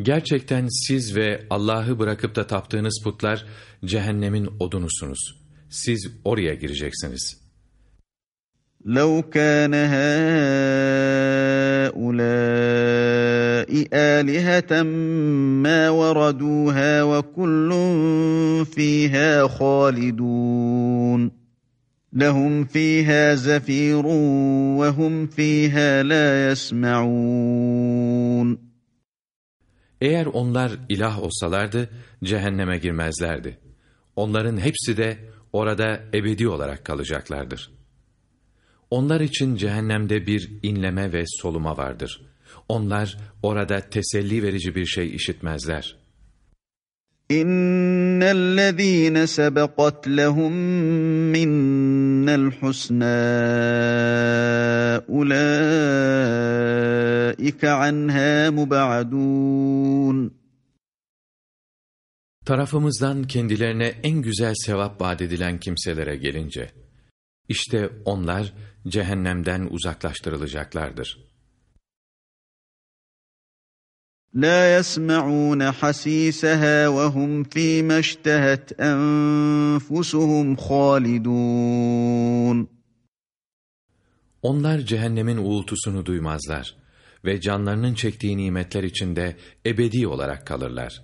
Gerçekten siz ve Allah'ı bırakıp da taptığınız putlar cehennemin odunusunuz. Siz oraya gireceksiniz.'' لو كان هؤلاء آلهة ما وردوها وكل فيها خالدون لهم فيها زفير وهم فيها لا يسمعون eğer onlar ilah olsalardı cehenneme girmezlerdi. Onların hepsi de orada ebedi olarak kalacaklardır. Onlar için cehennemde bir inleme ve soluma vardır. Onlar orada teselli verici bir şey işitmezler. İnnellezîne sebeqat lehum minna الْحُسْنَى أُولَٰئِكَ عَنْهَا مُبْعَدُونَ Tarafımızdan kendilerine en güzel sevap vaat edilen kimselere gelince, işte onlar cehennemden uzaklaştırılacaklardır. لا يسمعون حسيسها وهم فيما اشتهت أنفسهم خالدون Onlar cehennemin uğultusunu duymazlar ve canlarının çektiği nimetler içinde ebedi olarak kalırlar.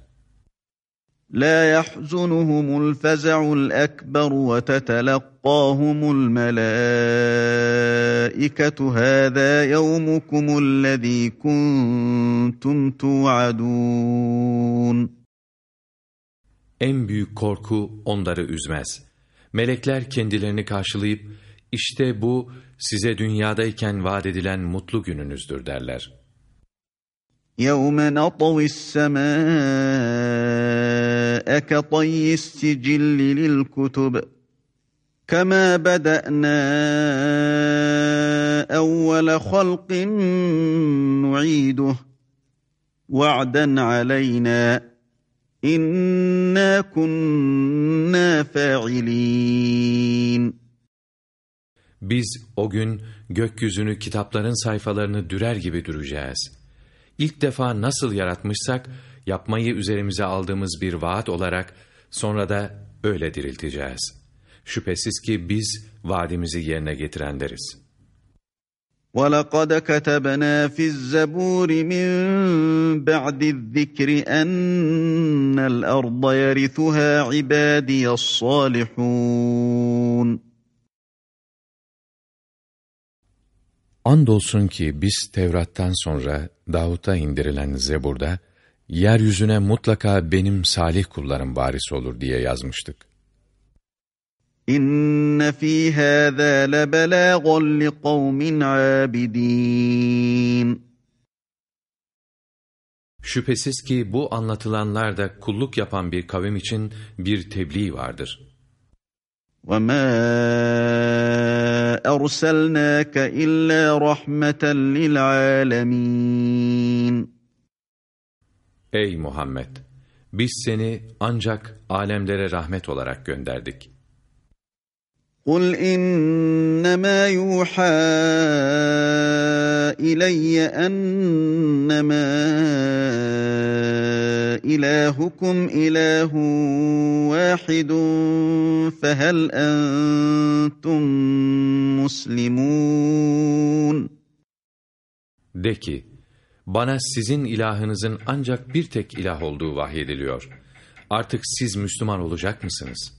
لا يحزنهم الفزع الأكبر وتتلقاهم الملائكة هذا يومكم الذي كنتم توعدون En büyük korku onları üzmez. Melekler kendilerini karşılayıp, işte bu size dünyadayken vaat edilen mutlu gününüzdür derler. يَوْمَ نَطَوِي السَّمَاءَ كَطَيِّ السِّجِلِّ لِلْكُتُبِ كَمَا بَدَأْنَا أَوَّلَ خَلْقٍ نُعِيدُهُ وَعْدًا عَلَيْنَا إِنَّا كُنَّا فَاعِلِينَ Biz o gün gökyüzünü kitapların sayfalarını dürer gibi düreceğiz. İlk defa nasıl yaratmışsak, yapmayı üzerimize aldığımız bir vaat olarak sonra da öyle dirilteceğiz. Şüphesiz ki biz vaadimizi yerine getirenleriz. وَلَقَدْ كَتَبْنَا فِي الزَّبُورِ مِنْ بَعْدِ الذِّكْرِ أَنَّ الْأَرْضَ يَرِثُهَا عِبَادِيَ الصَّالِحُونَ Andolsun ki biz Tevrat'tan sonra Davut'a indirilen Zebur'da, yeryüzüne mutlaka benim salih kullarım varis olur diye yazmıştık. İnne fî hâzâ lebelâgan li kavmin âbidîn. Şüphesiz ki bu anlatılanlarda kulluk yapan bir kavim için bir tebliğ vardır. وَمَا أَرْسَلْنَاكَ إِلَّا رَحْمَةً لِلْعَالَمِينَ Ey Muhammed! Biz seni ancak alemlere rahmet olarak gönderdik. قُلْ إِنَّمَا يُوحَى إِلَيَّ أَنَّمَا إِلَٰهُكُمْ إِلَٰهٌ وَاحِدٌ فَهَلْ أَنْتُمْ مُسْلِمُونَ De ki, bana sizin ilahınızın ancak bir tek ilah olduğu vahyediliyor. Artık siz Müslüman olacak mısınız?'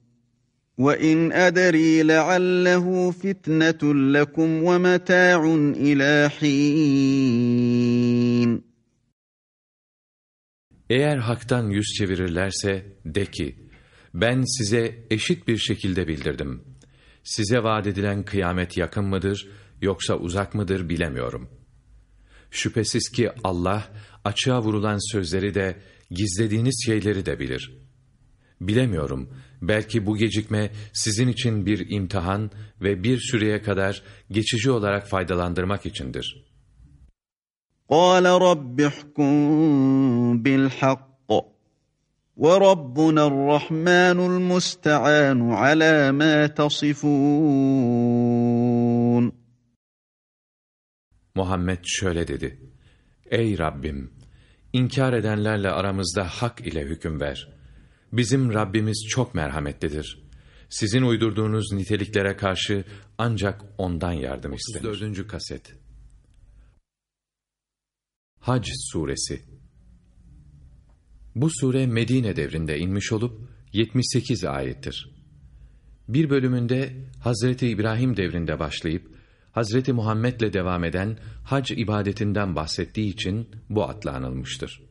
وَاِنْ أَدَرِي لَعَلَّهُ فِتْنَةٌ لَكُمْ وَمَتَاعٌ إِلَى حِينٍ Eğer haktan yüz çevirirlerse de ki, ben size eşit bir şekilde bildirdim. Size vaat edilen kıyamet yakın mıdır, yoksa uzak mıdır bilemiyorum. Şüphesiz ki Allah, açığa vurulan sözleri de, gizlediğiniz şeyleri de bilir. Bilemiyorum, belki bu gecikme sizin için bir imtihan ve bir süreye kadar geçici olarak faydalandırmak içindir. قَالَ رَبِّ احْكُمْ بِالْحَقِّ وَرَبُّنَا الرَّحْمَنُ الْمُسْتَعَانُ عَلَى مَا تَصِفُونَ Muhammed şöyle dedi. Ey Rabbim! inkar edenlerle aramızda hak ile hüküm ver. Bizim Rabbimiz çok merhametlidir. Sizin uydurduğunuz niteliklere karşı ancak ondan yardım istenir. 34. kaset Hac suresi Bu sure Medine devrinde inmiş olup 78 ayettir. Bir bölümünde Hazreti İbrahim devrinde başlayıp Hazreti Muhammed'le devam eden hac ibadetinden bahsettiği için bu adla anılmıştır.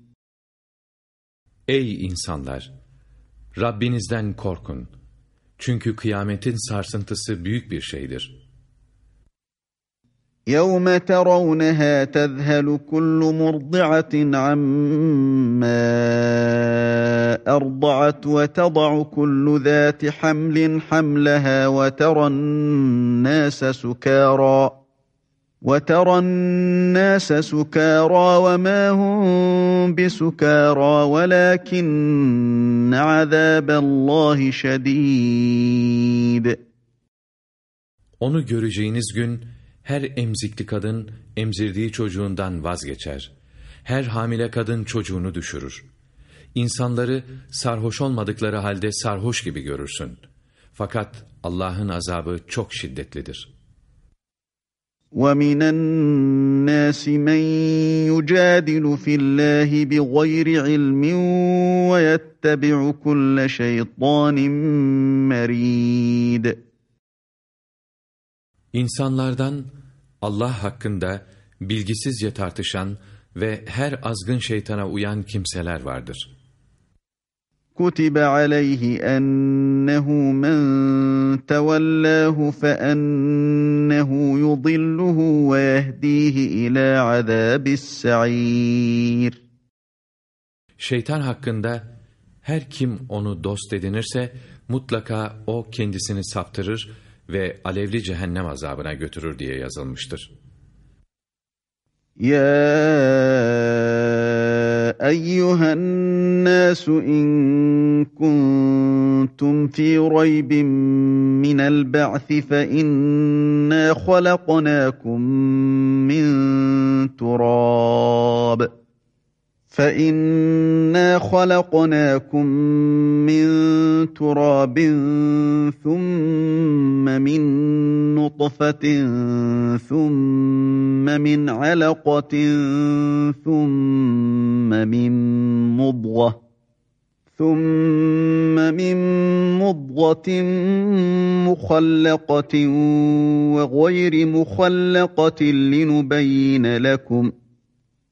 Ey insanlar! Rabbinizden korkun. Çünkü kıyametin sarsıntısı büyük bir şeydir. يَوْمَ تَرَوْنَهَا تَذْهَلُ كُلُّ مُرْضِعَةٍ عَمَّا أَرْضَعَتْ وَتَضَعُ كُلُّ ذَاتِ حَمْلٍ حَمْلَهَا وَتَرَى النَّاسَ سُكَارَى وَتَرَى النَّاسَ سُكَارَى وَمَا هُمْ بِسُكَارَى وَلَكِنَّ عَذَابَ اللّٰهِ شَد۪يدٌ Onu göreceğiniz gün her emzikli kadın emzirdiği çocuğundan vazgeçer. Her hamile kadın çocuğunu düşürür. İnsanları sarhoş olmadıkları halde sarhoş gibi görürsün. Fakat Allah'ın azabı çok şiddetlidir. وَمِنَ النَّاسِ مَنْ يُجَادِلُ فِي اللّٰهِ بِغَيْرِ عِلْمٍ وَيَتَّبِعُ كُلَّ شَيْطَانٍ مَرِيدٍ İnsanlardan Allah hakkında bilgisizce tartışan ve her azgın şeytana uyan kimseler vardır. كُتِبَ عَلَيْهِ أَنَّهُ مَنْ تَوَلَّاهُ فَأَنَّهُ يُضِلُّهُ وَيَهْدِيهِ إِلَى عَذَابِ السَّعِيرِ Şeytan hakkında her kim onu dost edinirse mutlaka o kendisini saptırır ve alevli cehennem azabına götürür diye yazılmıştır. Ya أيها الناس إن كنتم في ريب من البعث فإنا خلقناكم من تراب. فَإِنَّا خَلَقْنَاكُم مِّن تُرَابٍ ثُمَّ مِن نُّطْفَةٍ ثُمَّ مِنْ عَلَقَةٍ ثُمَّ مِن مُّضْغَةٍ ثُمَّ مِن مُّضْغَةٍ مُّخَلَّقَةٍ وَغَيْرِ مُخَلَّقَةٍ لِّنُبَيِّنَ لَكُمْ ۚ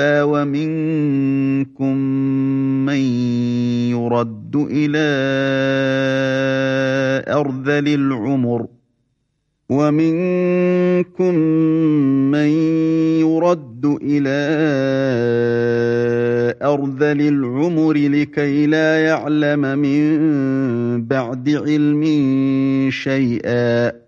ومنكم من يرد إلى أرذل العمر ومنكم من يرد إلى أرذل العمر لكي لا يعلم من بعد علم شيئا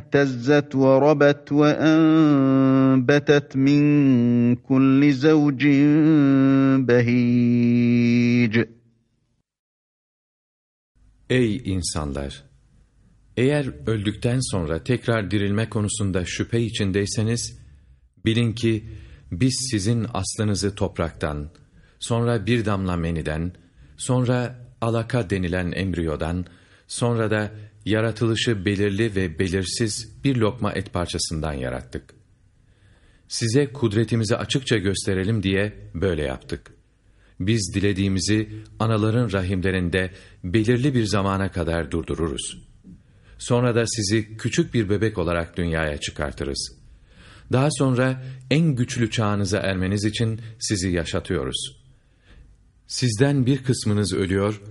اهتزت وربت وأنبتت من كل زوج بهيج Ey insanlar! Eğer öldükten sonra tekrar dirilme konusunda şüphe içindeyseniz, bilin ki biz sizin aslınızı topraktan, sonra bir damla meniden, sonra alaka denilen embriyodan, sonra da yaratılışı belirli ve belirsiz bir lokma et parçasından yarattık. Size kudretimizi açıkça gösterelim diye böyle yaptık. Biz dilediğimizi anaların rahimlerinde belirli bir zamana kadar durdururuz. Sonra da sizi küçük bir bebek olarak dünyaya çıkartırız. Daha sonra en güçlü çağınıza ermeniz için sizi yaşatıyoruz. Sizden bir kısmınız ölüyor,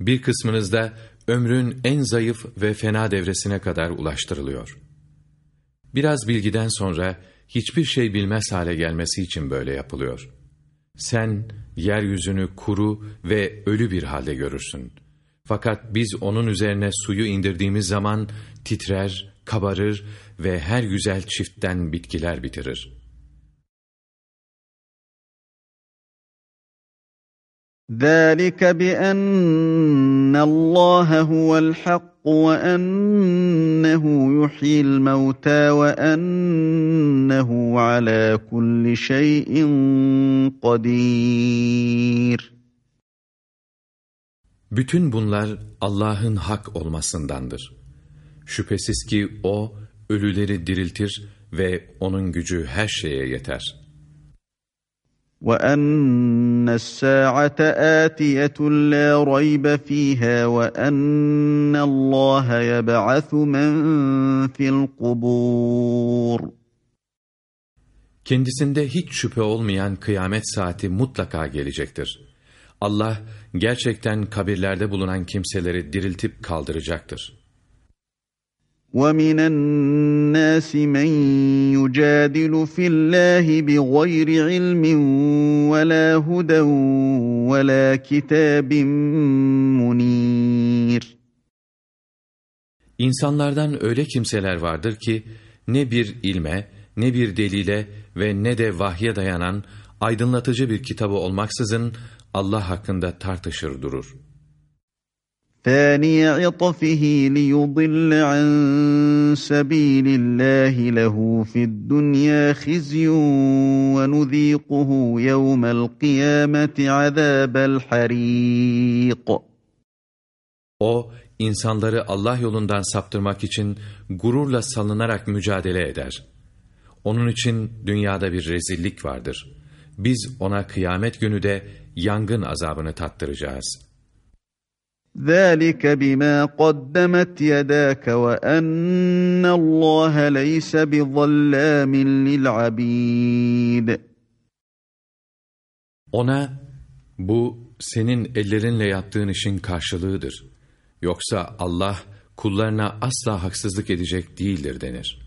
bir kısmınız da ömrün en zayıf ve fena devresine kadar ulaştırılıyor. Biraz bilgiden sonra hiçbir şey bilmez hale gelmesi için böyle yapılıyor. Sen yeryüzünü kuru ve ölü bir halde görürsün. Fakat biz onun üzerine suyu indirdiğimiz zaman titrer, kabarır ve her güzel çiftten bitkiler bitirir.'' ذلك بأن الله هو الحق وأنه يحيي الموتى وأنه على كل شيء قدير Bütün bunlar Allah'ın hak olmasındandır. Şüphesiz ki O, ölüleri diriltir ve O'nun gücü her şeye yeter.'' وَأَنَّ السَّاعَةَ آتِيَةٌ لَا رَيْبَ فِيهَا وَأَنَّ اللّٰهَ يَبْعَثُ مَنْ فِي الْقُبُورِ Kendisinde hiç şüphe olmayan kıyamet saati mutlaka gelecektir. Allah gerçekten kabirlerde bulunan kimseleri diriltip kaldıracaktır. وَمِنَ النَّاسِ مَنْ يُجَادِلُ فِي اللّٰهِ بِغَيْرِ عِلْمٍ وَلَا هُدًى وَلَا كِتَابٍ مُنِيرٍ İnsanlardan öyle kimseler vardır ki, ne bir ilme, ne bir delile ve ne de vahye dayanan aydınlatıcı bir kitabı olmaksızın Allah hakkında tartışır durur. ثاني عطفه ليضل عن سبيل الله له في الدنيا خزي ونذيقه يوم القيامة عذاب الحريق O, insanları Allah yolundan saptırmak için gururla salınarak mücadele eder. Onun için dünyada bir rezillik vardır. Biz ona kıyamet günü de yangın azabını tattıracağız.'' ذلك بما قدمت يداك وأن الله ليس بظلام للعبيد Ona bu senin ellerinle yaptığın işin karşılığıdır. Yoksa Allah kullarına asla haksızlık edecek değildir denir.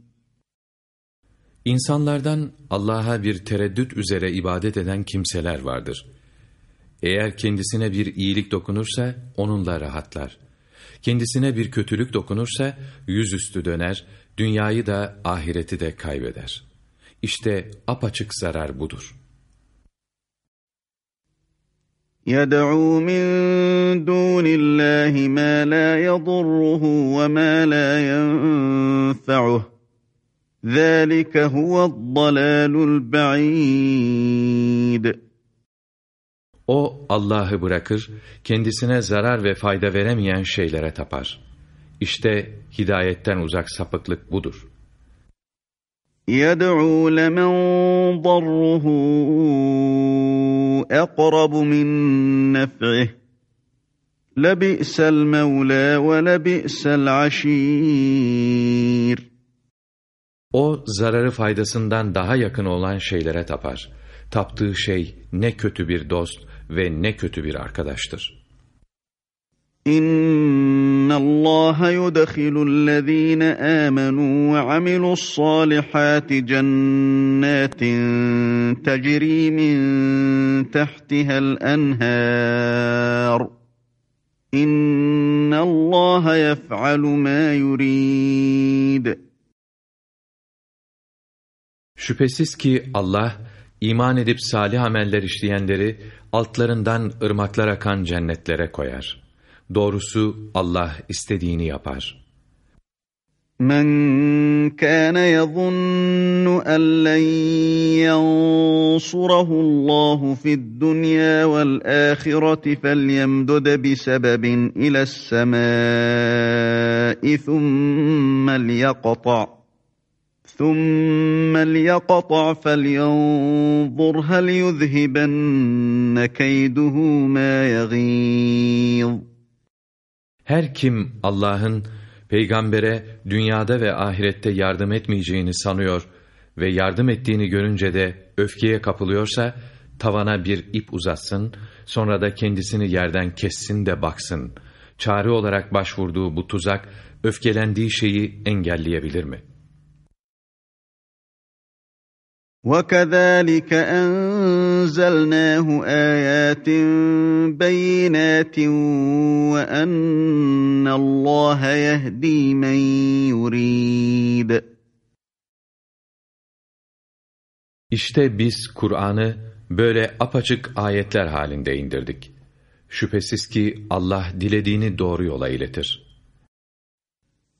İnsanlardan Allah'a bir tereddüt üzere ibadet eden kimseler vardır. Eğer kendisine bir iyilik dokunursa onunla rahatlar. Kendisine bir kötülük dokunursa yüzüstü döner, dünyayı da ahireti de kaybeder. İşte apaçık zarar budur. يَدْعُو مِنْ دُونِ اللّٰهِ مَا لَا يَضُرُّهُ وَمَا لَا يَنْفَعُهُ ذَٰلِكَ هُوَ الضَّلَالُ الْبَعِيدُ O Allah'ı bırakır, kendisine zarar ve fayda veremeyen şeylere tapar. İşte hidayetten uzak sapıklık budur. يَدْعُو لَمَنْ ضَرُّهُ أَقْرَبُ مِنْ نَفْعِهِ لَبِئْسَ الْمَوْلَى وَلَبِئْسَ الْعَشِيرُ o zararı faydasından daha yakın olan şeylere tapar. Taptığı şey ne kötü bir dost ve ne kötü bir arkadaştır. İnna Allah yudkhilul amenu ve amilus salihati cennetin tecri min tahtiha'l enhar. İnna Allah yef'alu ma yurid. Şüphesiz ki Allah iman edip salih ameller işleyenleri altlarından ırmaklar akan cennetlere koyar. Doğrusu Allah istediğini yapar. Men kana yadhunnu en len yansurahu Allahu fid dunya vel ahireti felyemdud bi sebebin ila semai thumma liyaqta' ثُمَّ لْيَقْطَعْ فَلْيَنْظُرْ هَلْ يُذْهِبَنَّ كَيْدُهُ مَا يَغِيظُ Her kim Allah'ın peygambere dünyada ve ahirette yardım etmeyeceğini sanıyor ve yardım ettiğini görünce de öfkeye kapılıyorsa, tavana bir ip uzatsın, sonra da kendisini yerden kessin de baksın. Çare olarak başvurduğu bu tuzak, öfkelendiği şeyi engelleyebilir mi?'' وَكَذَٰلِكَ أَنزَلْنَاهُ آيَاتٍ بَيِّنَاتٍ وَأَنَّ اللّٰهَ يَهْد۪ي مَنْ يُر۪يدُ İşte biz Kur'an'ı böyle apaçık ayetler halinde indirdik. Şüphesiz ki Allah dilediğini doğru yola iletir.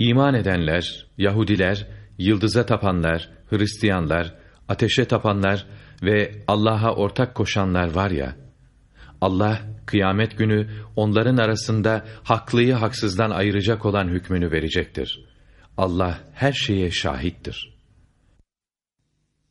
İman edenler, Yahudiler, yıldıza tapanlar, Hristiyanlar, ateşe tapanlar ve Allah'a ortak koşanlar var ya, Allah kıyamet günü onların arasında haklıyı haksızdan ayıracak olan hükmünü verecektir. Allah her şeye şahittir.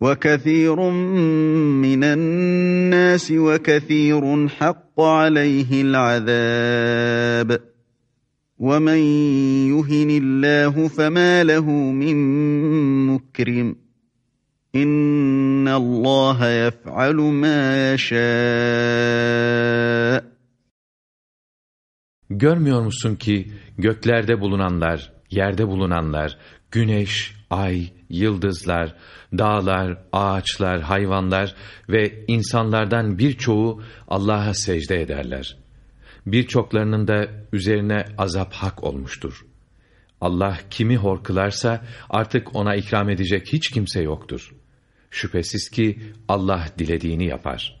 وَكَثِيرٌ مِّنَ النَّاسِ وَكَثِيرٌ حَقَّ عَلَيْهِ الْعَذَابُ وَمَنْ يُهِنِ اللّٰهُ فَمَا لَهُ مِنْ مُكْرِمٍ اِنَّ اللّٰهَ يَفْعَلُ مَا يَشَاءُ Görmüyor musun ki göklerde bulunanlar, yerde bulunanlar, güneş, ay, yıldızlar, dağlar, ağaçlar, hayvanlar ve insanlardan birçoğu Allah'a secde ederler. Birçoklarının da üzerine azap hak olmuştur. Allah kimi hor kılarsa artık ona ikram edecek hiç kimse yoktur. Şüphesiz ki Allah dilediğini yapar.''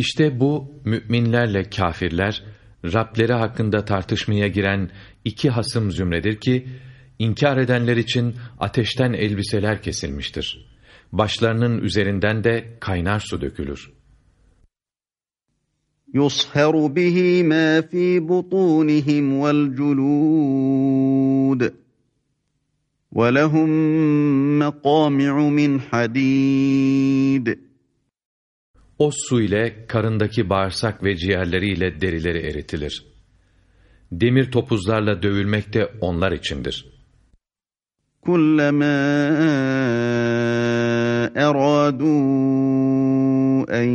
İşte bu müminlerle kafirler, Rableri hakkında tartışmaya giren iki hasım zümredir ki, inkar edenler için ateşten elbiseler kesilmiştir. Başlarının üzerinden de kaynar su dökülür. يُصْهَرُ بِهِ مَا فِي بُطُونِهِمْ وَالْجُلُودِ وَلَهُمْ مَقَامِعُ مِنْ حَدِيدٍ o su ile karındaki bağırsak ve ciğerleriyle derileri eritilir. Demir topuzlarla dövülmek de onlar içindir. كُلَّمَا اَرَادُوا اَنْ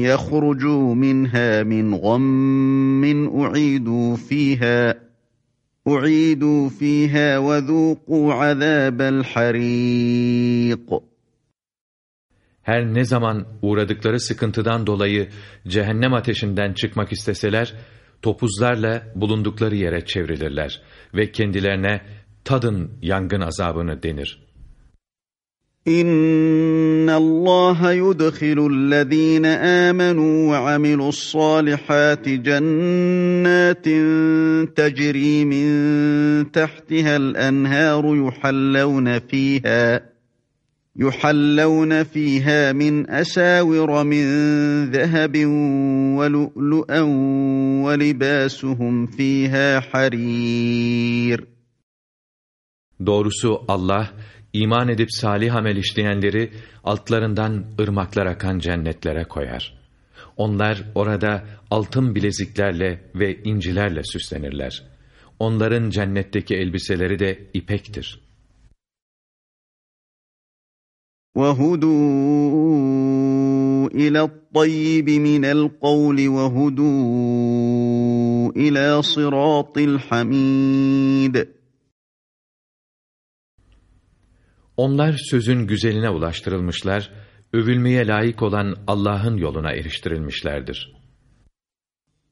يَخْرُجُوا مِنْهَا مِنْ غَمٍّ اُعِيدُوا ف۪يهَا اُعِيدُوا ف۪يهَا وَذُوقُوا عَذَابَ الْحَر۪يقِ her ne zaman uğradıkları sıkıntıdan dolayı cehennem ateşinden çıkmak isteseler, topuzlarla bulundukları yere çevrilirler ve kendilerine tadın yangın azabını denir. İnna Allah yudkhilul amenu ve amilus salihati cennetin tecri min tahtiha'l enharu yuhallawna fiha يحلون فيها من أساور من ذهب ولؤلؤا ولباسهم فيها حرير Doğrusu Allah, iman edip salih amel işleyenleri altlarından ırmaklar akan cennetlere koyar. Onlar orada altın bileziklerle ve incilerle süslenirler. Onların cennetteki elbiseleri de ipektir.'' وهدوا إلى الطيب من القول وهدوا إلى صراط الحميد Onlar sözün güzeline ulaştırılmışlar, övülmeye layık olan Allah'ın yoluna eriştirilmişlerdir.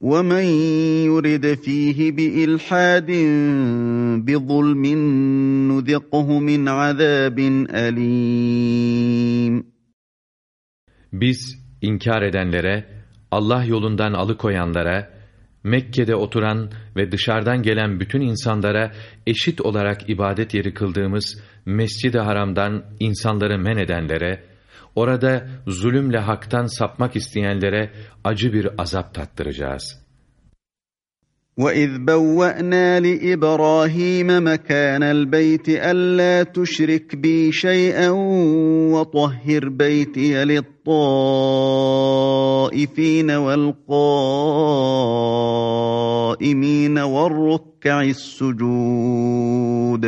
وَمَنْ يُرِدْ ف۪يهِ بِإِلْحَادٍ بِظُلْمٍ نُذِقْهُ مِنْ عَذَابٍ أَلِيمٍ Biz inkar edenlere, Allah yolundan alıkoyanlara, Mekke'de oturan ve dışarıdan gelen bütün insanlara eşit olarak ibadet yeri kıldığımız Mescid-i Haram'dan insanları men edenlere, Orada zulümle haktan sapmak isteyenlere acı bir azap tattıracağız. وَإِذْ بَوَّأْنَا لِإِبْرَاهِيمَ مَكَانَ الْبَيْتِ أَلَّا تُشْرِكْ بِي شَيْئًا وَطَهِّرْ بَيْتِيَ لِلطَّائِفِينَ وَالْقَائِمِينَ وَالرُّكَّعِ السُّجُودِ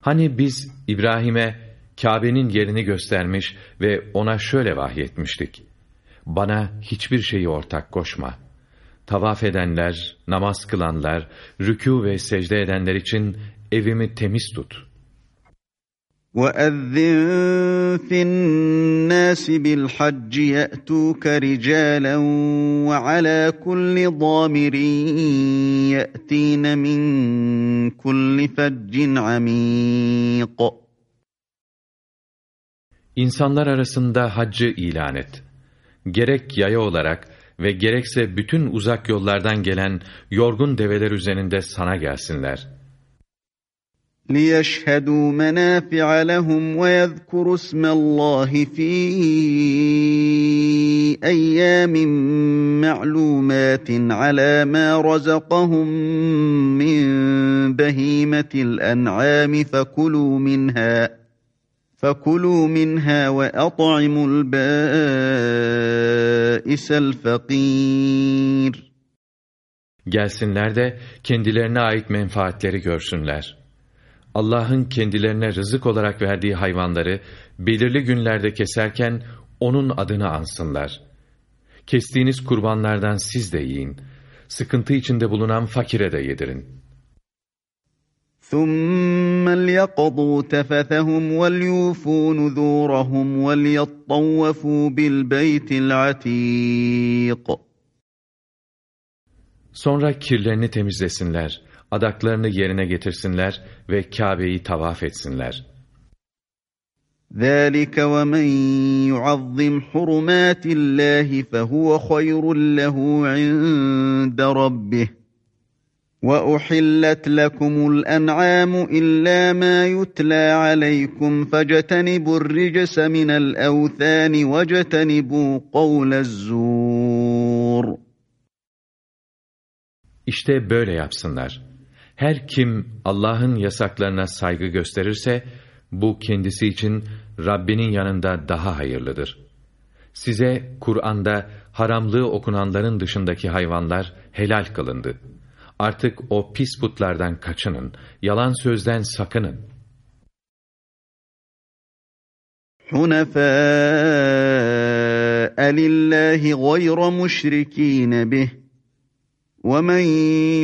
Hani biz İbrahim'e Kabe'nin yerini göstermiş ve ona şöyle vahyetmiştik. Bana hiçbir şeyi ortak koşma. Tavaf edenler, namaz kılanlar, rükû ve secde edenler için evimi temiz tut. وَأَذِّنْ فِي النَّاسِ بِالْحَجِّ يَأْتُوكَ رِجَالًا وَعَلَى كُلِّ ضَامِرٍ يَأْتِينَ مِنْ كُلِّ فَجٍّ عَمِيقٍ İnsanlar arasında haccı ilan et. Gerek yaya olarak ve gerekse bütün uzak yollardan gelen yorgun develer üzerinde sana gelsinler. لِيَشْهَدُوا مَنَافِعَ لَهُمْ وَيَذْكُرُوا اسْمَ اللّٰهِ فِي أَيَّامٍ مَعْلُومَاتٍ عَلَى مَا رَزَقَهُمْ مِنْ بَهِيمَةِ الْأَنْعَامِ فَكُلُوا مِنْهَا فَكُلُوا مِنْهَا وَأَطْعِمُوا الْبَائِسَ الْفَقِيرِ Gelsinler de kendilerine ait menfaatleri görsünler. Allah'ın kendilerine rızık olarak verdiği hayvanları belirli günlerde keserken onun adını ansınlar. Kestiğiniz kurbanlardan siz de yiyin. Sıkıntı içinde bulunan fakire de yedirin.'' ثُمَّ لْيَقْضُوا تَفَثَهُمْ وَلْيُوفُوا نُذُورَهُمْ وَلْيَطَّوَّفُوا بِالْبَيْتِ الْعَتِيقِ Sonra kirlerini temizlesinler, adaklarını yerine getirsinler ve Kabe'yi tavaf etsinler. ذَٰلِكَ وَمَنْ يُعَظِّمْ حُرُمَاتِ اللّٰهِ فَهُوَ خَيْرٌ لَهُ عِنْدَ رَبِّهِ وَأُحِلَّتْ لَكُمُ الْأَنْعَامُ إِلَّا مَا يُتْلَى عَلَيْكُمْ فَاجْتَنِبُوا الرِّجْسَ مِنَ الْأَوْثَانِ وَاجْتَنِبُوا قَوْلَ الزُّورِ İşte böyle yapsınlar. Her kim Allah'ın yasaklarına saygı gösterirse, bu kendisi için Rabbinin yanında daha hayırlıdır. Size Kur'an'da haramlığı okunanların dışındaki hayvanlar helal kılındı. Artık o pis putlardan kaçının, yalan sözden sakının. حُنَفَاءَ لِلّٰهِ غَيْرَ مُشْرِك۪ينَ بِهِ وَمَنْ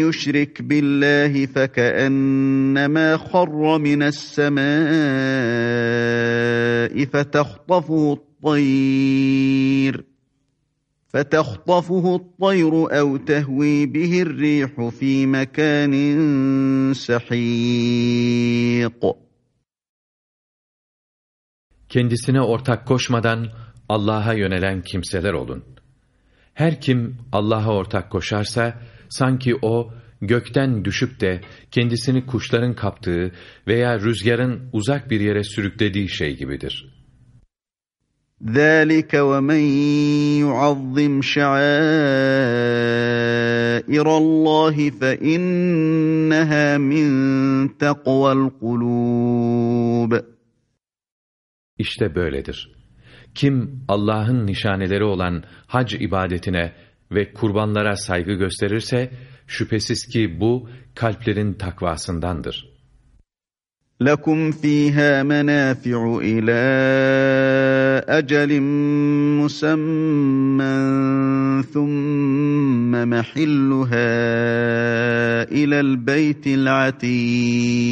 يُشْرِكْ بِاللّٰهِ فَكَأَنَّمَا خَرَّ مِنَ السَّمَاءِ فَتَخْطَفُهُ الطَّيْرُ فَتَخْطَفُهُ الطَّيْرُ اَوْ تَهْوِي بِهِ الرِّيحُ ف۪ي مَكَانٍ سَح۪يقٍ Kendisine ortak koşmadan Allah'a yönelen kimseler olun. Her kim Allah'a ortak koşarsa, sanki o, gökten düşüp de kendisini kuşların kaptığı veya rüzgarın uzak bir yere sürüklediği şey gibidir. ذَٰلِكَ وَمَنْ يُعَظِّمْ شَعَائِرَ اللّٰهِ فَاِنَّهَا مِنْ تَقْوَى الْقُلُوبِ İşte böyledir. Kim Allah'ın nişaneleri olan hac ibadetine ve kurbanlara saygı gösterirse, şüphesiz ki bu kalplerin takvasındandır. لَكُمْ ف۪يهَا مَنَافِعُ إِلَى أَجَلٍ مُسَمًّى ثُمَّ مَحِلُّهَا إِلَى الْبَيْتِ الْعَتِيقِ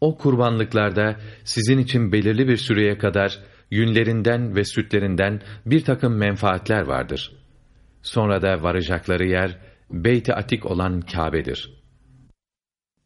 O kurbanlıklarda sizin için belirli bir süreye kadar yünlerinden ve sütlerinden bir takım menfaatler vardır. Sonra da varacakları yer Beyt-i Atik olan Kabe'dir.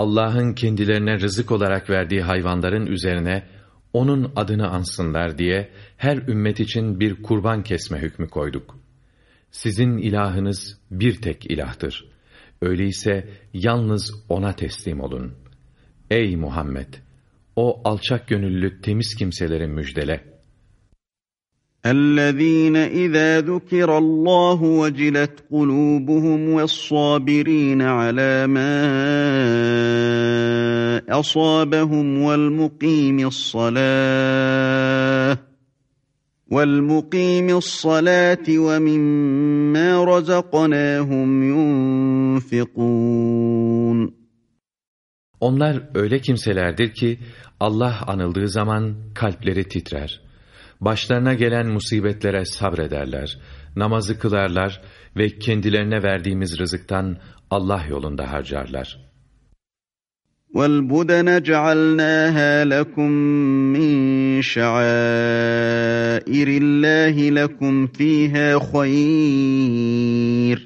Allah'ın kendilerine rızık olarak verdiği hayvanların üzerine onun adını ansınlar diye her ümmet için bir kurban kesme hükmü koyduk. Sizin ilahınız bir tek ilahtır. Öyleyse yalnız ona teslim olun. Ey Muhammed! O alçak gönüllü temiz kimseleri müjdele. الذين إذا ذكر الله وجلت قلوبهم والصابرين على ما أصابهم والمقيم الصلاة والمقيم الصلاة ومما رزقناهم ينفقون. Onlar öyle kimselerdir ki Allah anıldığı zaman kalpleri titrer. başlarına gelen musibetlere sabrederler, namazı kılarlar ve kendilerine verdiğimiz rızıktan Allah yolunda harcarlar. وَالْبُدَنَ جَعَلْنَاهَا لَكُمْ مِنْ شَعَائِرِ اللّٰهِ لَكُمْ ف۪يهَا خَيْرٌ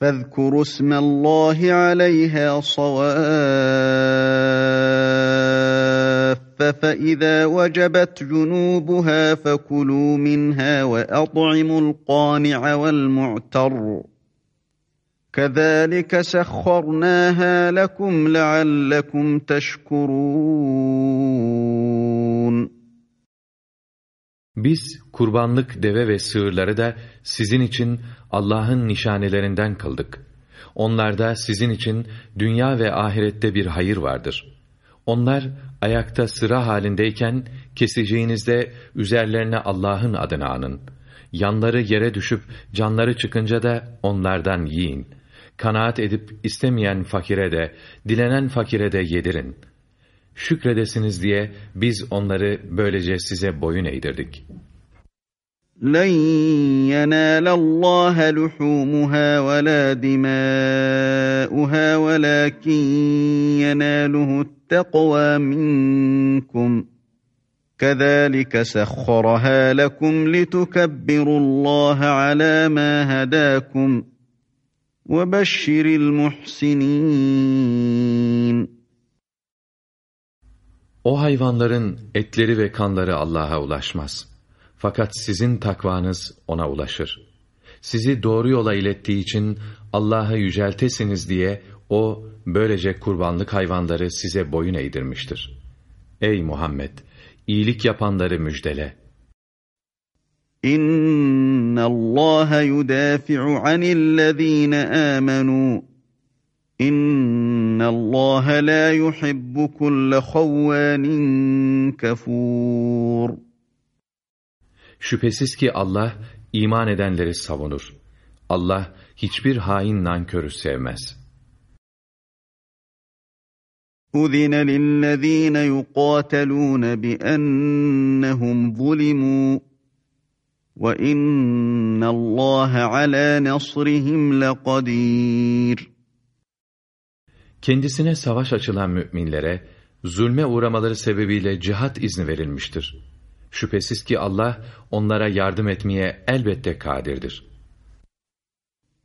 فَاذْكُرُوا اسْمَ اللّٰهِ عَلَيْهَا صَوَافَّ فَإِذَا وَجَبَتْ جُنُوبُهَا فَكُلُوا مِنْهَا وَأَطْعِمُوا الْقَانِعَ وَالْمُعْتَرَّ كَذَٰلِكَ سَخَّرْنَاهَا لَكُمْ لَعَلَّكُمْ تَشْكُرُونَ Biz kurbanlık deve ve sığırları da sizin için Allah'ın nişanelerinden kıldık. Onlarda sizin için dünya ve ahirette bir hayır vardır. Onlar ayakta sıra halindeyken keseceğinizde üzerlerine Allah'ın adını anın. Yanları yere düşüp canları çıkınca da onlardan yiyin. Kanaat edip istemeyen fakire de, dilenen fakire de yedirin. Şükredesiniz diye biz onları böylece size boyun eğdirdik.'' لن ينال الله لحومها ولا دماؤها ولكن يناله التقوى منكم كذلك سخرها لكم لتكبروا الله على ما هداكم وبشر المحسنين O hayvanların etleri ve kanları Allah'a ulaşmaz. Fakat sizin takvanız ona ulaşır. Sizi doğru yola ilettiği için Allah'ı yüceltesiniz diye o böylece kurbanlık hayvanları size boyun eğdirmiştir. Ey Muhammed! iyilik yapanları müjdele. İnna Allah yudafi'u anillezine amenu. İnna Allah la yuhibbu kulle havvanin kafur. Şüphesiz ki Allah iman edenleri savunur. Allah hiçbir hain nankörü sevmez.'' أذن للذين يقاتلون بأنهم ظلموا وإن الله على نصرهم لقدير Kendisine savaş açılan müminlere zulme uğramaları sebebiyle cihat izni verilmiştir. Şüphesiz ki Allah onlara yardım etmeye elbette kadirdir.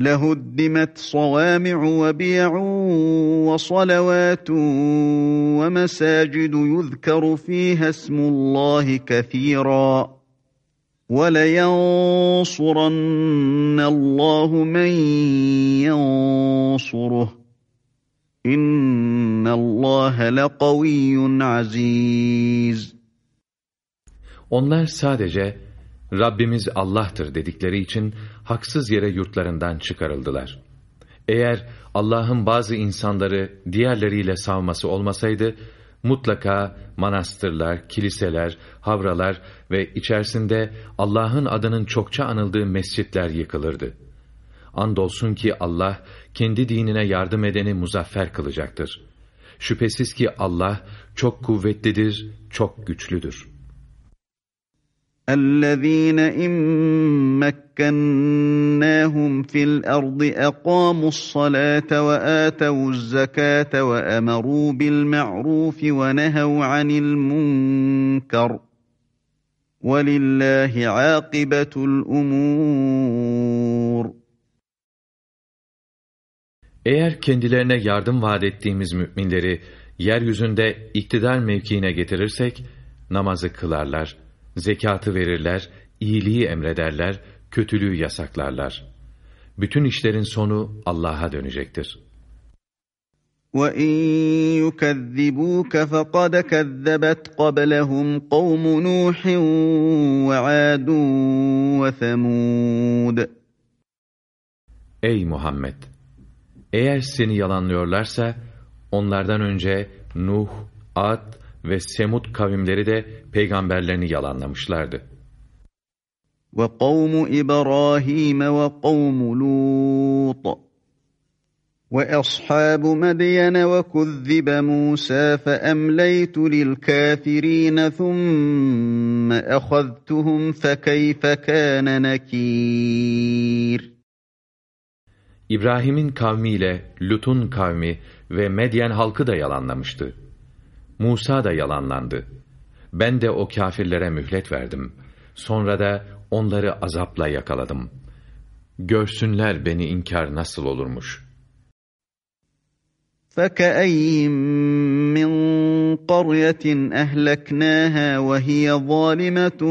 لهدمت صوامع وبيع وصلوات ومساجد يذكر فيها اسم الله كثيرا ولينصرن الله من ينصره إن الله لقوي عزيز. Onlar sadece Rabbimiz Allah'tır dedikleri için haksız yere yurtlarından çıkarıldılar. Eğer Allah'ın bazı insanları diğerleriyle savması olmasaydı, mutlaka manastırlar, kiliseler, havralar ve içerisinde Allah'ın adının çokça anıldığı mescitler yıkılırdı. Andolsun ki Allah, kendi dinine yardım edeni muzaffer kılacaktır. Şüphesiz ki Allah çok kuvvetlidir, çok güçlüdür.'' الذين إن مكناهم في الأرض أقاموا الصلاة وآتوا الزكاة وأمروا بالمعروف ونهوا عن المنكر ولله عاقبة الأمور Eğer kendilerine yardım vaat ettiğimiz müminleri yeryüzünde iktidar mevkiine getirirsek, namazı kılarlar, zekatı verirler, iyiliği emrederler, kötülüğü yasaklarlar. Bütün işlerin sonu Allah'a dönecektir. وَاِنْ يُكَذِّبُوكَ فَقَدْ كَذَّبَتْ قَبْلَهُمْ قَوْمُ نُوحٍ وَعَادٌ وَثَمُودَ Ey Muhammed! Eğer seni yalanlıyorlarsa, onlardan önce Nuh, Ad ve Semud kavimleri de peygamberlerini yalanlamışlardı. وَقَوْمُ إِبْرَاهِيمَ وَقَوْمُ لُوطٍ وَأَصْحَابُ مَدْيَنَ وَكُذِّبَ مُوسَى فَأَمْلَيْتُ لِلْكَافِرِينَ ثُمَّ أَخَذْتُهُمْ فَكَيْفَ كَانَ نَكِيرٌ İbrahim'in kavmiyle Lut'un kavmi ve Medyen halkı da yalanlamıştı. Musa da yalanlandı. Ben de o kâfirlere mühlet verdim. Sonra da onları azapla yakaladım. Görsünler beni inkar nasıl olurmuş. فَكَأَيِّن مِّن قَرْيَةٍ أَهْلَكْنَاهَا وَهِيَ ظَالِمَةٌ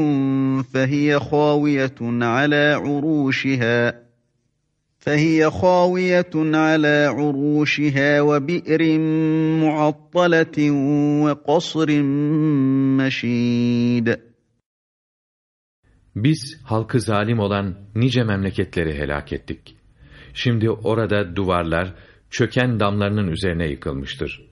فَهِيَ خَاوِيَةٌ عَلَى عُرُوشِهَا فهي خاوية على عروشها وبئر معطلة وقصر مشيد Biz halkı zalim olan nice memleketleri helak ettik. Şimdi orada duvarlar çöken damlarının üzerine yıkılmıştır.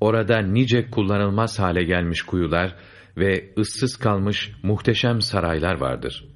Orada nice kullanılmaz hale gelmiş kuyular ve ıssız kalmış muhteşem saraylar vardır.''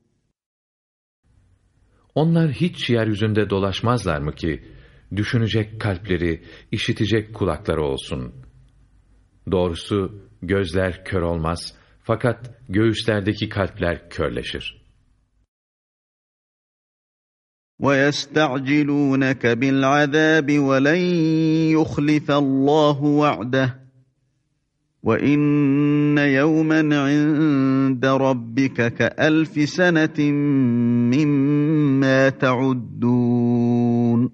Onlar hiç yeryüzünde dolaşmazlar mı ki, düşünecek kalpleri, işitecek kulakları olsun? Doğrusu gözler kör olmaz, fakat göğüslerdeki kalpler körleşir. وَيَسْتَعْجِلُونَكَ بِالْعَذَابِ وَلَنْ يُخْلِفَ اللّٰهُ وَعْدَهُ وَإِنَّ يَوْمًا عِندَ رَبِّكَ كَأَلْفِ سَنَةٍ مِّمَّا تَعُدُّونَ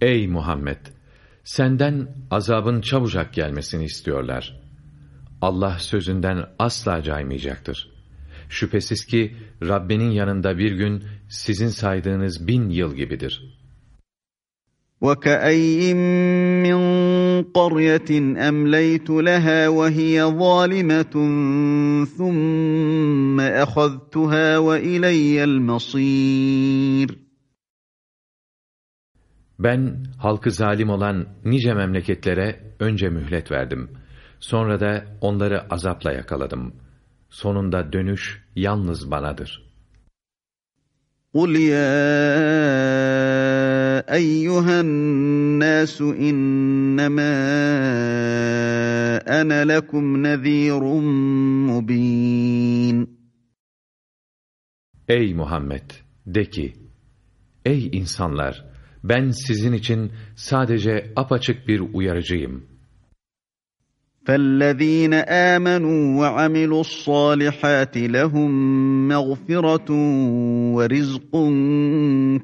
Ey Muhammed! Senden azabın çabucak gelmesini istiyorlar. Allah sözünden asla caymayacaktır. Şüphesiz ki Rabbinin yanında bir gün sizin saydığınız bin yıl gibidir.'' وَكَأَيِّن مِّن قَرْيَةٍ أَمْلَيْتُ لَهَا وَهِيَ ظَالِمَةٌ ثُمَّ أَخَذْتُهَا وَإِلَيَّ الْمَصِيرُ Ben halkı zalim olan nice memleketlere önce mühlet verdim. Sonra da onları azapla yakaladım. Sonunda dönüş yalnız banadır. قُلْ يَا ايها الناس انما انا لكم نذير مبين Ey Muhammed de ki Ey insanlar ben sizin için sadece apaçık bir uyarıcıyım. فَالَّذ۪ينَ آمَنُوا وَعَمِلُوا الصَّالِحَاتِ لَهُمْ مَغْفِرَةٌ وَرِزْقٌ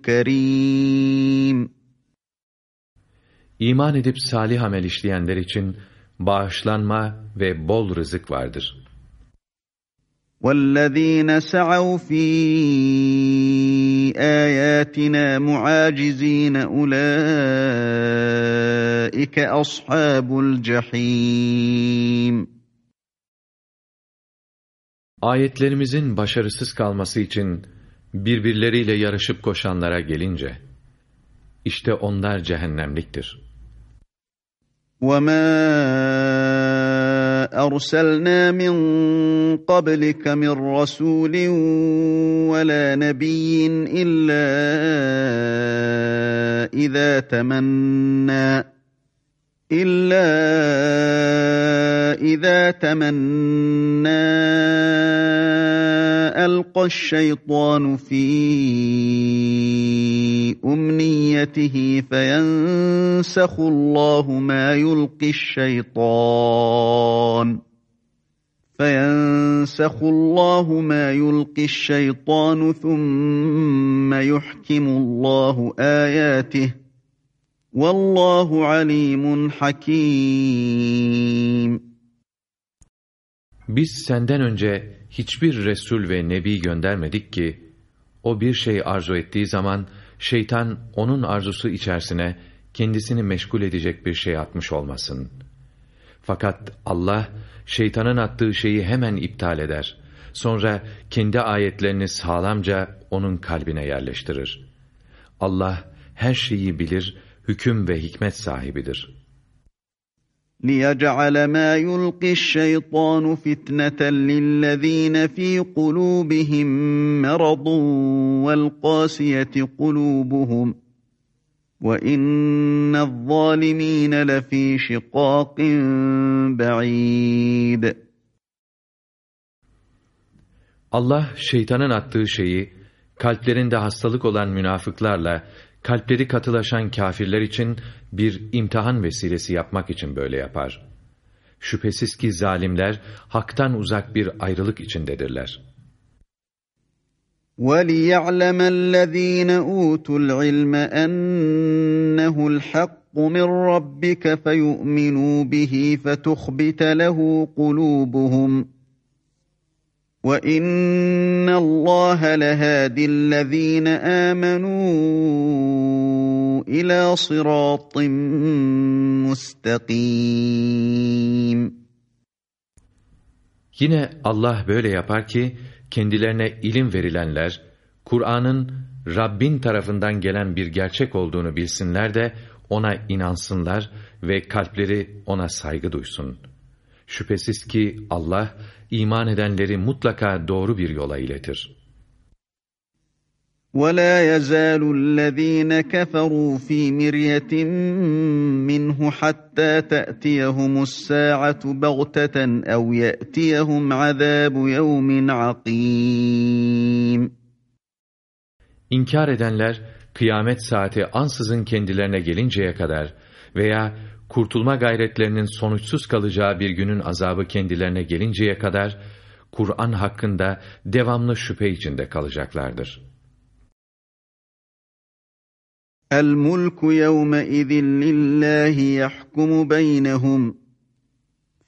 كَرِيمٌ İman edip salih amel işleyenler için bağışlanma ve bol rızık vardır. وَالَّذ۪ينَ سَعَوْا ف۪ي آيَاتِنَا مُعَاجِز۪ينَ اُولَٰئِكَ أَصْحَابُ الْجَح۪يمِ Ayetlerimizin başarısız kalması için birbirleriyle yarışıp koşanlara gelince, işte onlar cehennemliktir. وَمَا أَرْسَلْنَا مِنْ قَبْلِكَ مِنْ رَسُولٍ وَلَا نَبِيٍّ إِلَّا إِذَا تَمَنَّى إِلَّا إِذَا تَمَنَّى أَلْقَى الشَّيْطَانُ فِي أُمْنِيَّتِهِ فَيَنْسَخُ اللّٰهُ مَا يُلْقِي الشَّيْطَانُ فَيَنْسَخُ اللّٰهُ مَا يُلْقِي الشَّيْطَانُ ثُمَّ يُحْكِمُ اللّٰهُ آيَاتِهِ Vallahu alimun hakim. Biz senden önce hiçbir Resul ve Nebi göndermedik ki, o bir şey arzu ettiği zaman, şeytan onun arzusu içerisine kendisini meşgul edecek bir şey atmış olmasın. Fakat Allah, şeytanın attığı şeyi hemen iptal eder. Sonra kendi ayetlerini sağlamca onun kalbine yerleştirir. Allah her şeyi bilir hüküm ve hikmet sahibidir. لِيَجْعَلَ مَا يُلْقِي الشَّيْطَانُ فِتْنَةً لِلَّذ۪ينَ ف۪ي قُلُوبِهِمْ مَرَضٌ وَالْقَاسِيَةِ قُلُوبُهُمْ وَاِنَّ الظَّالِم۪ينَ لَف۪ي شِقَاقٍ بَعِيدٍ Allah şeytanın attığı şeyi, kalplerinde hastalık olan münafıklarla kalpleri katılaşan kafirler için bir imtihan vesilesi yapmak için böyle yapar. Şüphesiz ki zalimler haktan uzak bir ayrılık içindedirler. وَلِيَعْلَمَ الَّذ۪ينَ اُوتُوا الْعِلْمَ اَنَّهُ الْحَقُّ مِنْ رَبِّكَ فَيُؤْمِنُوا بِهِ فَتُخْبِتَ لَهُ قُلُوبُهُمْ وَإِنَّ اللّٰهَ لَهَادِ الَّذ۪ينَ آمَنُوا اِلَى صِرَاطٍ مُسْتَقِيمٍ Yine Allah böyle yapar ki, kendilerine ilim verilenler, Kur'an'ın Rabbin tarafından gelen bir gerçek olduğunu bilsinler de, ona inansınlar ve kalpleri ona saygı duysun. Şüphesiz ki Allah, iman edenleri mutlaka doğru bir yola iletir. وَلَا يَزَالُ الَّذ۪ينَ كَفَرُوا ف۪ي مِرْيَةٍ مِّنْهُ حَتَّى تَأْتِيَهُمُ السَّاعَةُ بَغْتَةً اَوْ يَأْتِيَهُمْ عَذَابُ يَوْمٍ عَقِيمٍ İnkar edenler, kıyamet saati ansızın kendilerine gelinceye kadar veya kurtulma gayretlerinin sonuçsuz kalacağı bir günün azabı kendilerine gelinceye kadar, Kur'an hakkında devamlı şüphe içinde kalacaklardır. الْمُلْكُ يَوْمَئِذٍ لِلَّهِ يَحْكُمُ بَيْنَهُمْ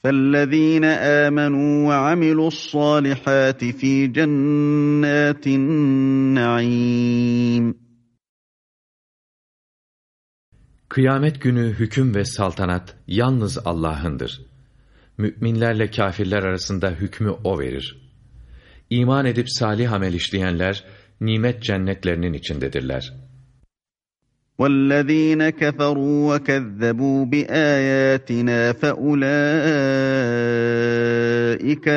فَالَّذ۪ينَ آمَنُوا وَعَمِلُوا الصَّالِحَاتِ ف۪ي جَنَّاتِ النَّعِيمِ Kıyamet günü hüküm ve saltanat yalnız Allah'ındır. Müminlerle kafirler arasında hükmü O verir. İman edip salih amel işleyenler, nimet cennetlerinin içindedirler. وَالَّذ۪ينَ كَفَرُوا وَكَذَّبُوا بِآيَاتِنَا فَأُولَٰئِكَ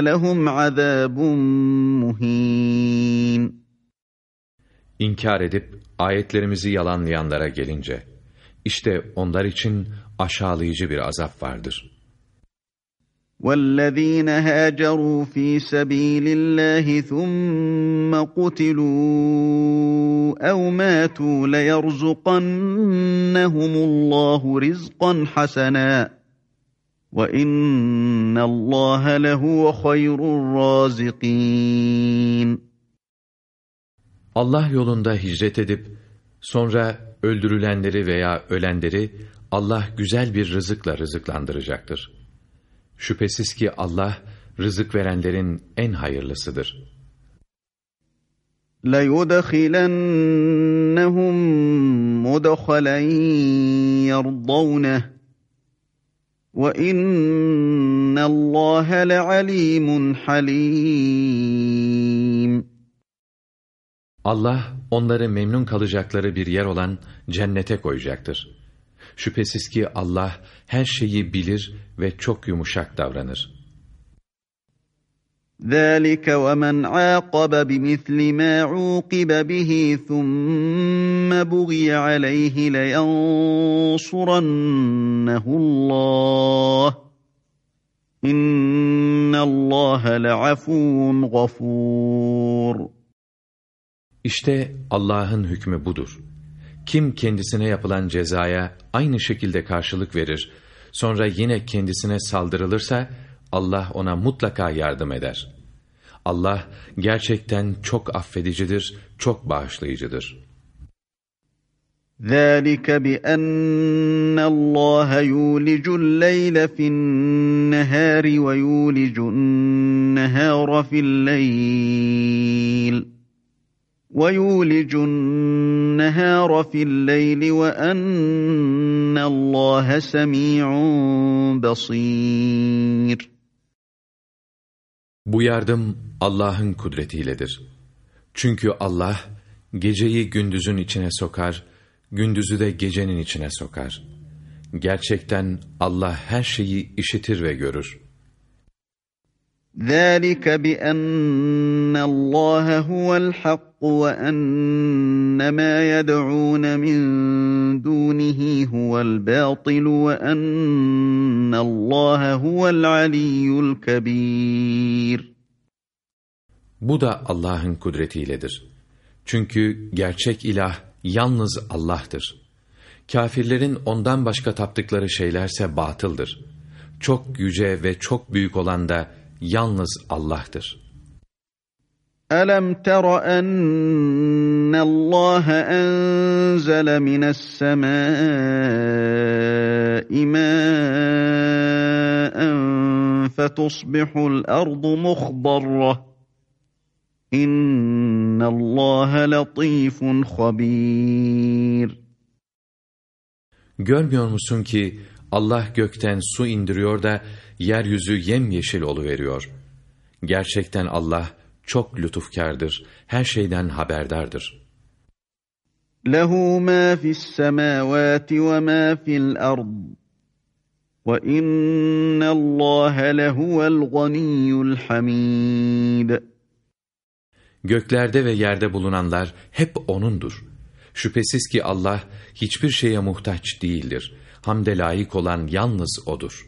لَهُمْ عَذَابٌ مُه۪ينٌ İnkar edip ayetlerimizi yalanlayanlara gelince, işte onlar için aşağılayıcı bir azap vardır. وَالَّذ۪ينَ هَاجَرُوا ف۪ي سَب۪يلِ اللّٰهِ ثُمَّ قُتِلُوا اَوْ مَاتُوا لَيَرْزُقَنَّهُمُ اللّٰهُ رِزْقًا حَسَنًا وَاِنَّ اللّٰهَ لَهُوَ خَيْرُ الرَّازِقِينَ Allah yolunda hicret edip, sonra öldürülenleri veya ölenleri Allah güzel bir rızıkla rızıklandıracaktır. Şüphesiz ki Allah rızık verenlerin en hayırlısıdır. لَيُدْخِلَنَّهُمْ مُدْخَلًا يَرْضَوْنَهُ وَإِنَّ اللّٰهَ لَعَلِيمٌ حَلِيمٌ Allah onları memnun kalacakları bir yer olan cennete koyacaktır. Şüphesiz ki Allah her şeyi bilir ve çok yumuşak davranır. ذَٰلِكَ وَمَنْ عَاقَبَ بِمِثْلِ مَا عُوقِبَ بِهِ ثُمَّ بُغِيَ عَلَيْهِ لَيَنْصُرَنَّهُ اللّٰهُ اِنَّ اللّٰهَ لَعَفُوٌ غَفُورٌ İşte Allah'ın hükmü budur. Kim kendisine yapılan cezaya aynı şekilde karşılık verir, sonra yine kendisine saldırılırsa, Allah ona mutlaka yardım eder. Allah gerçekten çok affedicidir, çok bağışlayıcıdır. ذَٰلِكَ بِأَنَّ اللّٰهَ يُولِجُ اللَّيْلَ فِي النَّهَارِ وَيُولِجُ النَّهَارَ فِي اللَّيْلِ وَيُولِجُ النَّهَارَ فِي اللَّيْلِ وَأَنَّ اللّٰهَ سَمِيعٌ بَصِيرٌ Bu yardım Allah'ın kudretiyledir. Çünkü Allah geceyi gündüzün içine sokar, gündüzü de gecenin içine sokar. Gerçekten Allah her şeyi işitir ve görür. ذَٰلِكَ بِأَنَّ اللّٰهَ هُوَ الْحَقُّ وَأَنَّ مَا يَدْعُونَ مِنْ دُونِهِ هُوَ الْبَاطِلُ وَأَنَّ اللّٰهَ هُوَ الْعَلِيُّ الْكَبِيرُ Bu da Allah'ın kudretiyledir. Çünkü gerçek ilah yalnız Allah'tır. Kafirlerin ondan başka taptıkları şeylerse batıldır. Çok yüce ve çok büyük olan da yalnız Allah'tır. أَلَمْ تَرَ أَنَّ اللّٰهَ أَنزَلَ مِنَ السَّمَاءِ مَاءً فَتُصْبِحُ الْأَرْضُ مُخْضَرَّةً İnna Allah latifun habir. Görmüyor musun ki Allah gökten su indiriyor da yeryüzü yemyeşil veriyor. Gerçekten Allah çok lütufkardır, her şeyden haberdardır. Lehu ma fis semavati ve ma fil ard. Ve innallaha lehuvel ganiyyul hamid. Göklerde ve yerde bulunanlar hep O'nundur. Şüphesiz ki Allah hiçbir şeye muhtaç değildir. Hamde layık olan yalnız O'dur.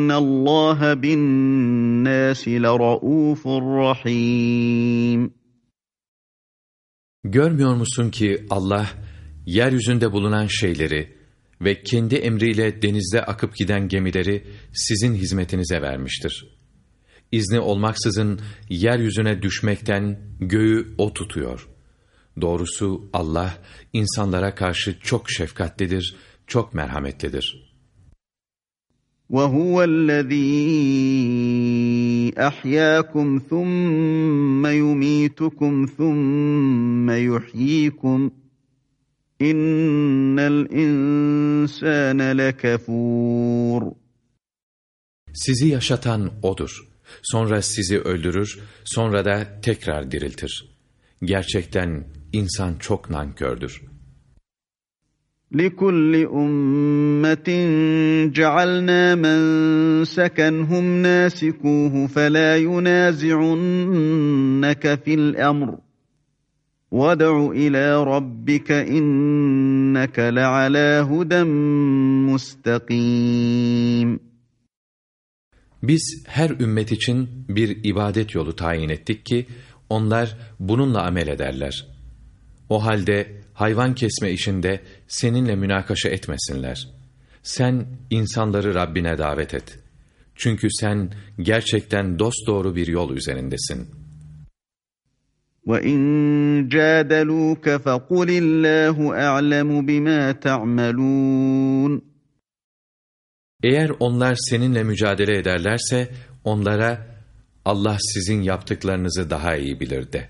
İnna Allah bin nasi rahim. Görmüyor musun ki Allah yeryüzünde bulunan şeyleri ve kendi emriyle denizde akıp giden gemileri sizin hizmetinize vermiştir. İzni olmaksızın yeryüzüne düşmekten göğü o tutuyor. Doğrusu Allah insanlara karşı çok şefkatlidir, çok merhametlidir.'' وَهُوَ الَّذ۪ي أَحْيَاكُمْ ثُمَّ يُمِيتُكُمْ ثُمَّ يُحْيِيكُمْ اِنَّ الْاِنْسَانَ لَكَفُورٌ Sizi yaşatan O'dur. Sonra sizi öldürür, sonra da tekrar diriltir. Gerçekten insan çok nankördür. لِكُلِّ أُمَّةٍ جَعَلْنَا مَنْسَكًا هُمْ نَاسِكُوهُ فَلَا يُنَازِعُنَّكَ فِي الْأَمْرِ وَادْعُ إِلَى رَبِّكَ إِنَّكَ لَعَلَى هُدًى مُسْتَقِيمٍ Biz her ümmet için bir ibadet yolu tayin ettik ki, onlar bununla amel ederler. O halde hayvan kesme işinde seninle münakaşa etmesinler. Sen insanları Rabbine davet et. Çünkü sen gerçekten dosdoğru bir yol üzerindesin. وَاِنْ جَادَلُوكَ فَقُلِ اللّٰهُ أَعْلَمُ بِمَا تَعْمَلُونَ Eğer onlar seninle mücadele ederlerse, onlara Allah sizin yaptıklarınızı daha iyi bilir de.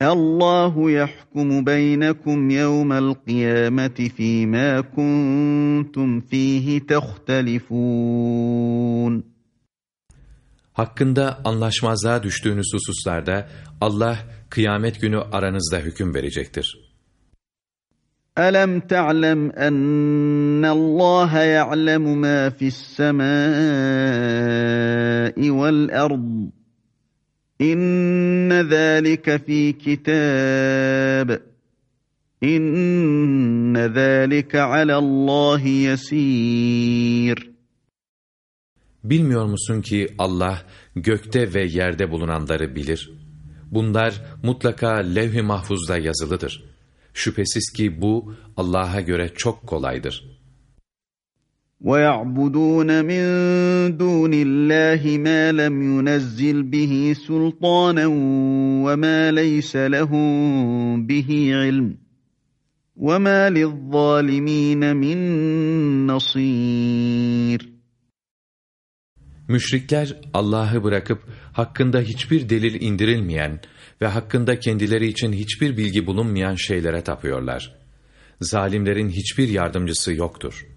Allahu yahkumu beynekum yevmel kıyameti fîmâ kuntum fîhi tehtelifûn. Hakkında anlaşmazlığa düştüğünüz hususlarda Allah kıyamet günü aranızda hüküm verecektir. Alam ta'lem enne Allah ya'lemu ma fi's semâi vel ard. İnne zâlike fî kitâb. İnne zâlike alallâhi yesîr. Bilmiyor musun ki Allah gökte ve yerde bulunanları bilir. Bunlar mutlaka levh-i mahfuzda yazılıdır. Şüphesiz ki bu Allah'a göre çok kolaydır.'' وَيَعْبُدُونَ مِنْ دُونِ اللّٰهِ مَا لَمْ يُنَزِّلْ بِهِ سُلْطَانًا وَمَا لَيْسَ لَهُمْ بِهِ عِلْمٍ وَمَا لِلظَّالِمِينَ مِنْ نَصِيرٍ Müşrikler Allah'ı bırakıp hakkında hiçbir delil indirilmeyen ve hakkında kendileri için hiçbir bilgi bulunmayan şeylere tapıyorlar. Zalimlerin hiçbir yardımcısı yoktur.''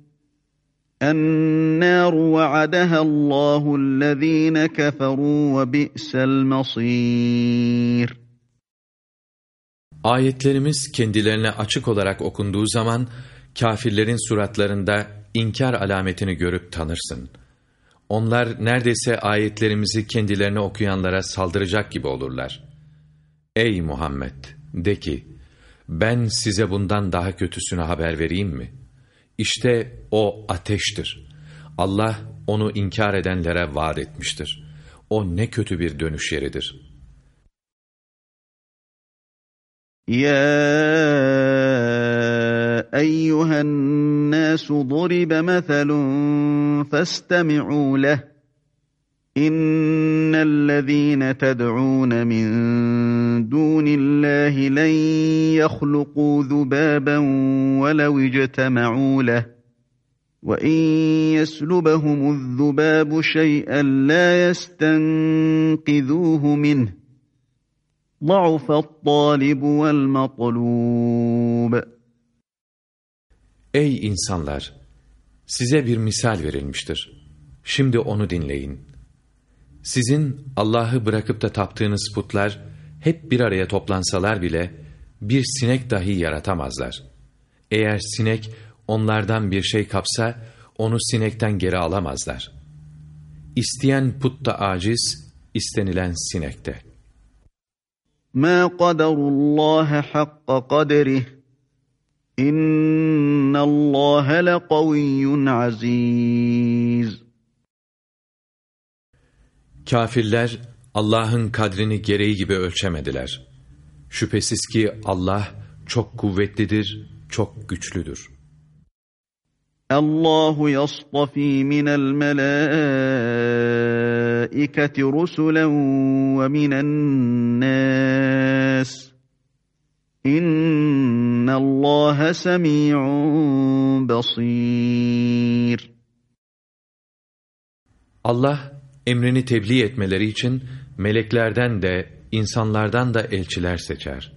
النار وعدها الله الذين كفروا وبئس المصير Ayetlerimiz kendilerine açık olarak okunduğu zaman kafirlerin suratlarında inkar alametini görüp tanırsın. Onlar neredeyse ayetlerimizi kendilerine okuyanlara saldıracak gibi olurlar. Ey Muhammed! De ki, ben size bundan daha kötüsünü haber vereyim mi? İşte o ateştir. Allah onu inkar edenlere vaat etmiştir. O ne kötü bir dönüş yeridir. Ya eyyühen nâsu duribe meselun festemi'û leh. ان الذين تدعون من دون الله لن يخلقوا ذبابا ولو اجتمعوا له وان يسلبهم الذباب شيئا لا يستنقذوه منه ضعف الطالب والمطلوب Ey insanlar! Size bir misal verilmiştir. Şimdi onu dinleyin. Sizin Allah'ı bırakıp da taptığınız putlar hep bir araya toplansalar bile bir sinek dahi yaratamazlar. Eğer sinek onlardan bir şey kapsa onu sinekten geri alamazlar. İsteyen put da aciz, istenilen sinekte. ما قدروا الله حق قدره إن الله لقوي عزيز Kafirler Allah'ın kadrini gereği gibi ölçemediler. Şüphesiz ki Allah çok kuvvetlidir, çok güçlüdür. Allahu yastafi minel melaiketi rusulen ve minen nas. İnnallâhe semî'un basîr. Allah emrini tebliğ etmeleri için meleklerden de insanlardan da elçiler seçer.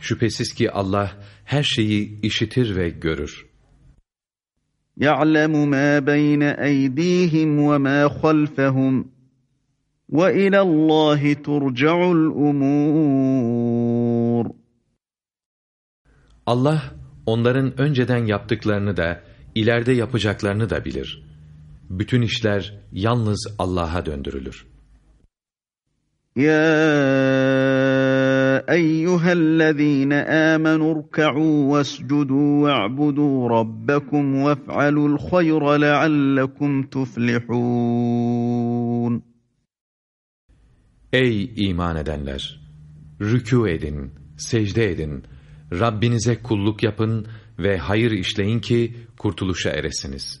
Şüphesiz ki Allah her şeyi işitir ve görür. يعلم ما بين أيديهم وما خلفهم وإلى الله ترجع الأمور Allah onların önceden yaptıklarını da ileride yapacaklarını da bilir. bütün işler yalnız Allah'a döndürülür. Ya eyyühellezîne âmenû rka'û vescudû ve'budû rabbekum vef'alûl hayra leallekum tuflihûn. Ey iman edenler! Rükû edin, secde edin, Rabbinize kulluk yapın ve hayır işleyin ki kurtuluşa eresiniz.''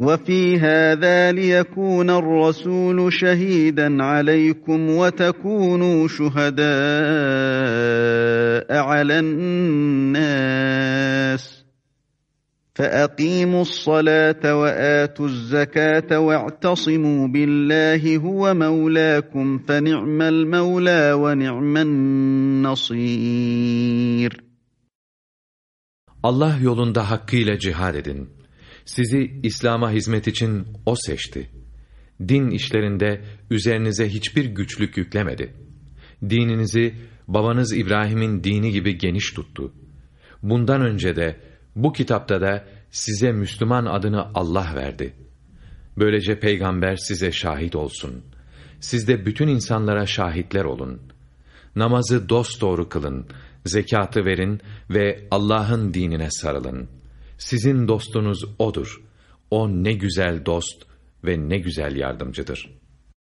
وفي هذا ليكون الرسول شهيدا عليكم وتكونوا شهداء على الناس فأقيموا الصلاة وآتوا الزكاة واعتصموا بالله هو مولاكم فنعم المولى ونعم النصير Allah yolunda hakkıyla cihad edin. Sizi İslam'a hizmet için O seçti. Din işlerinde üzerinize hiçbir güçlük yüklemedi. Dininizi babanız İbrahim'in dini gibi geniş tuttu. Bundan önce de bu kitapta da size Müslüman adını Allah verdi. Böylece peygamber size şahit olsun. Siz de bütün insanlara şahitler olun. Namazı dosdoğru kılın, zekatı verin ve Allah'ın dinine sarılın.'' Sizin dostunuz O'dur. O ne güzel dost ve ne güzel yardımcıdır.''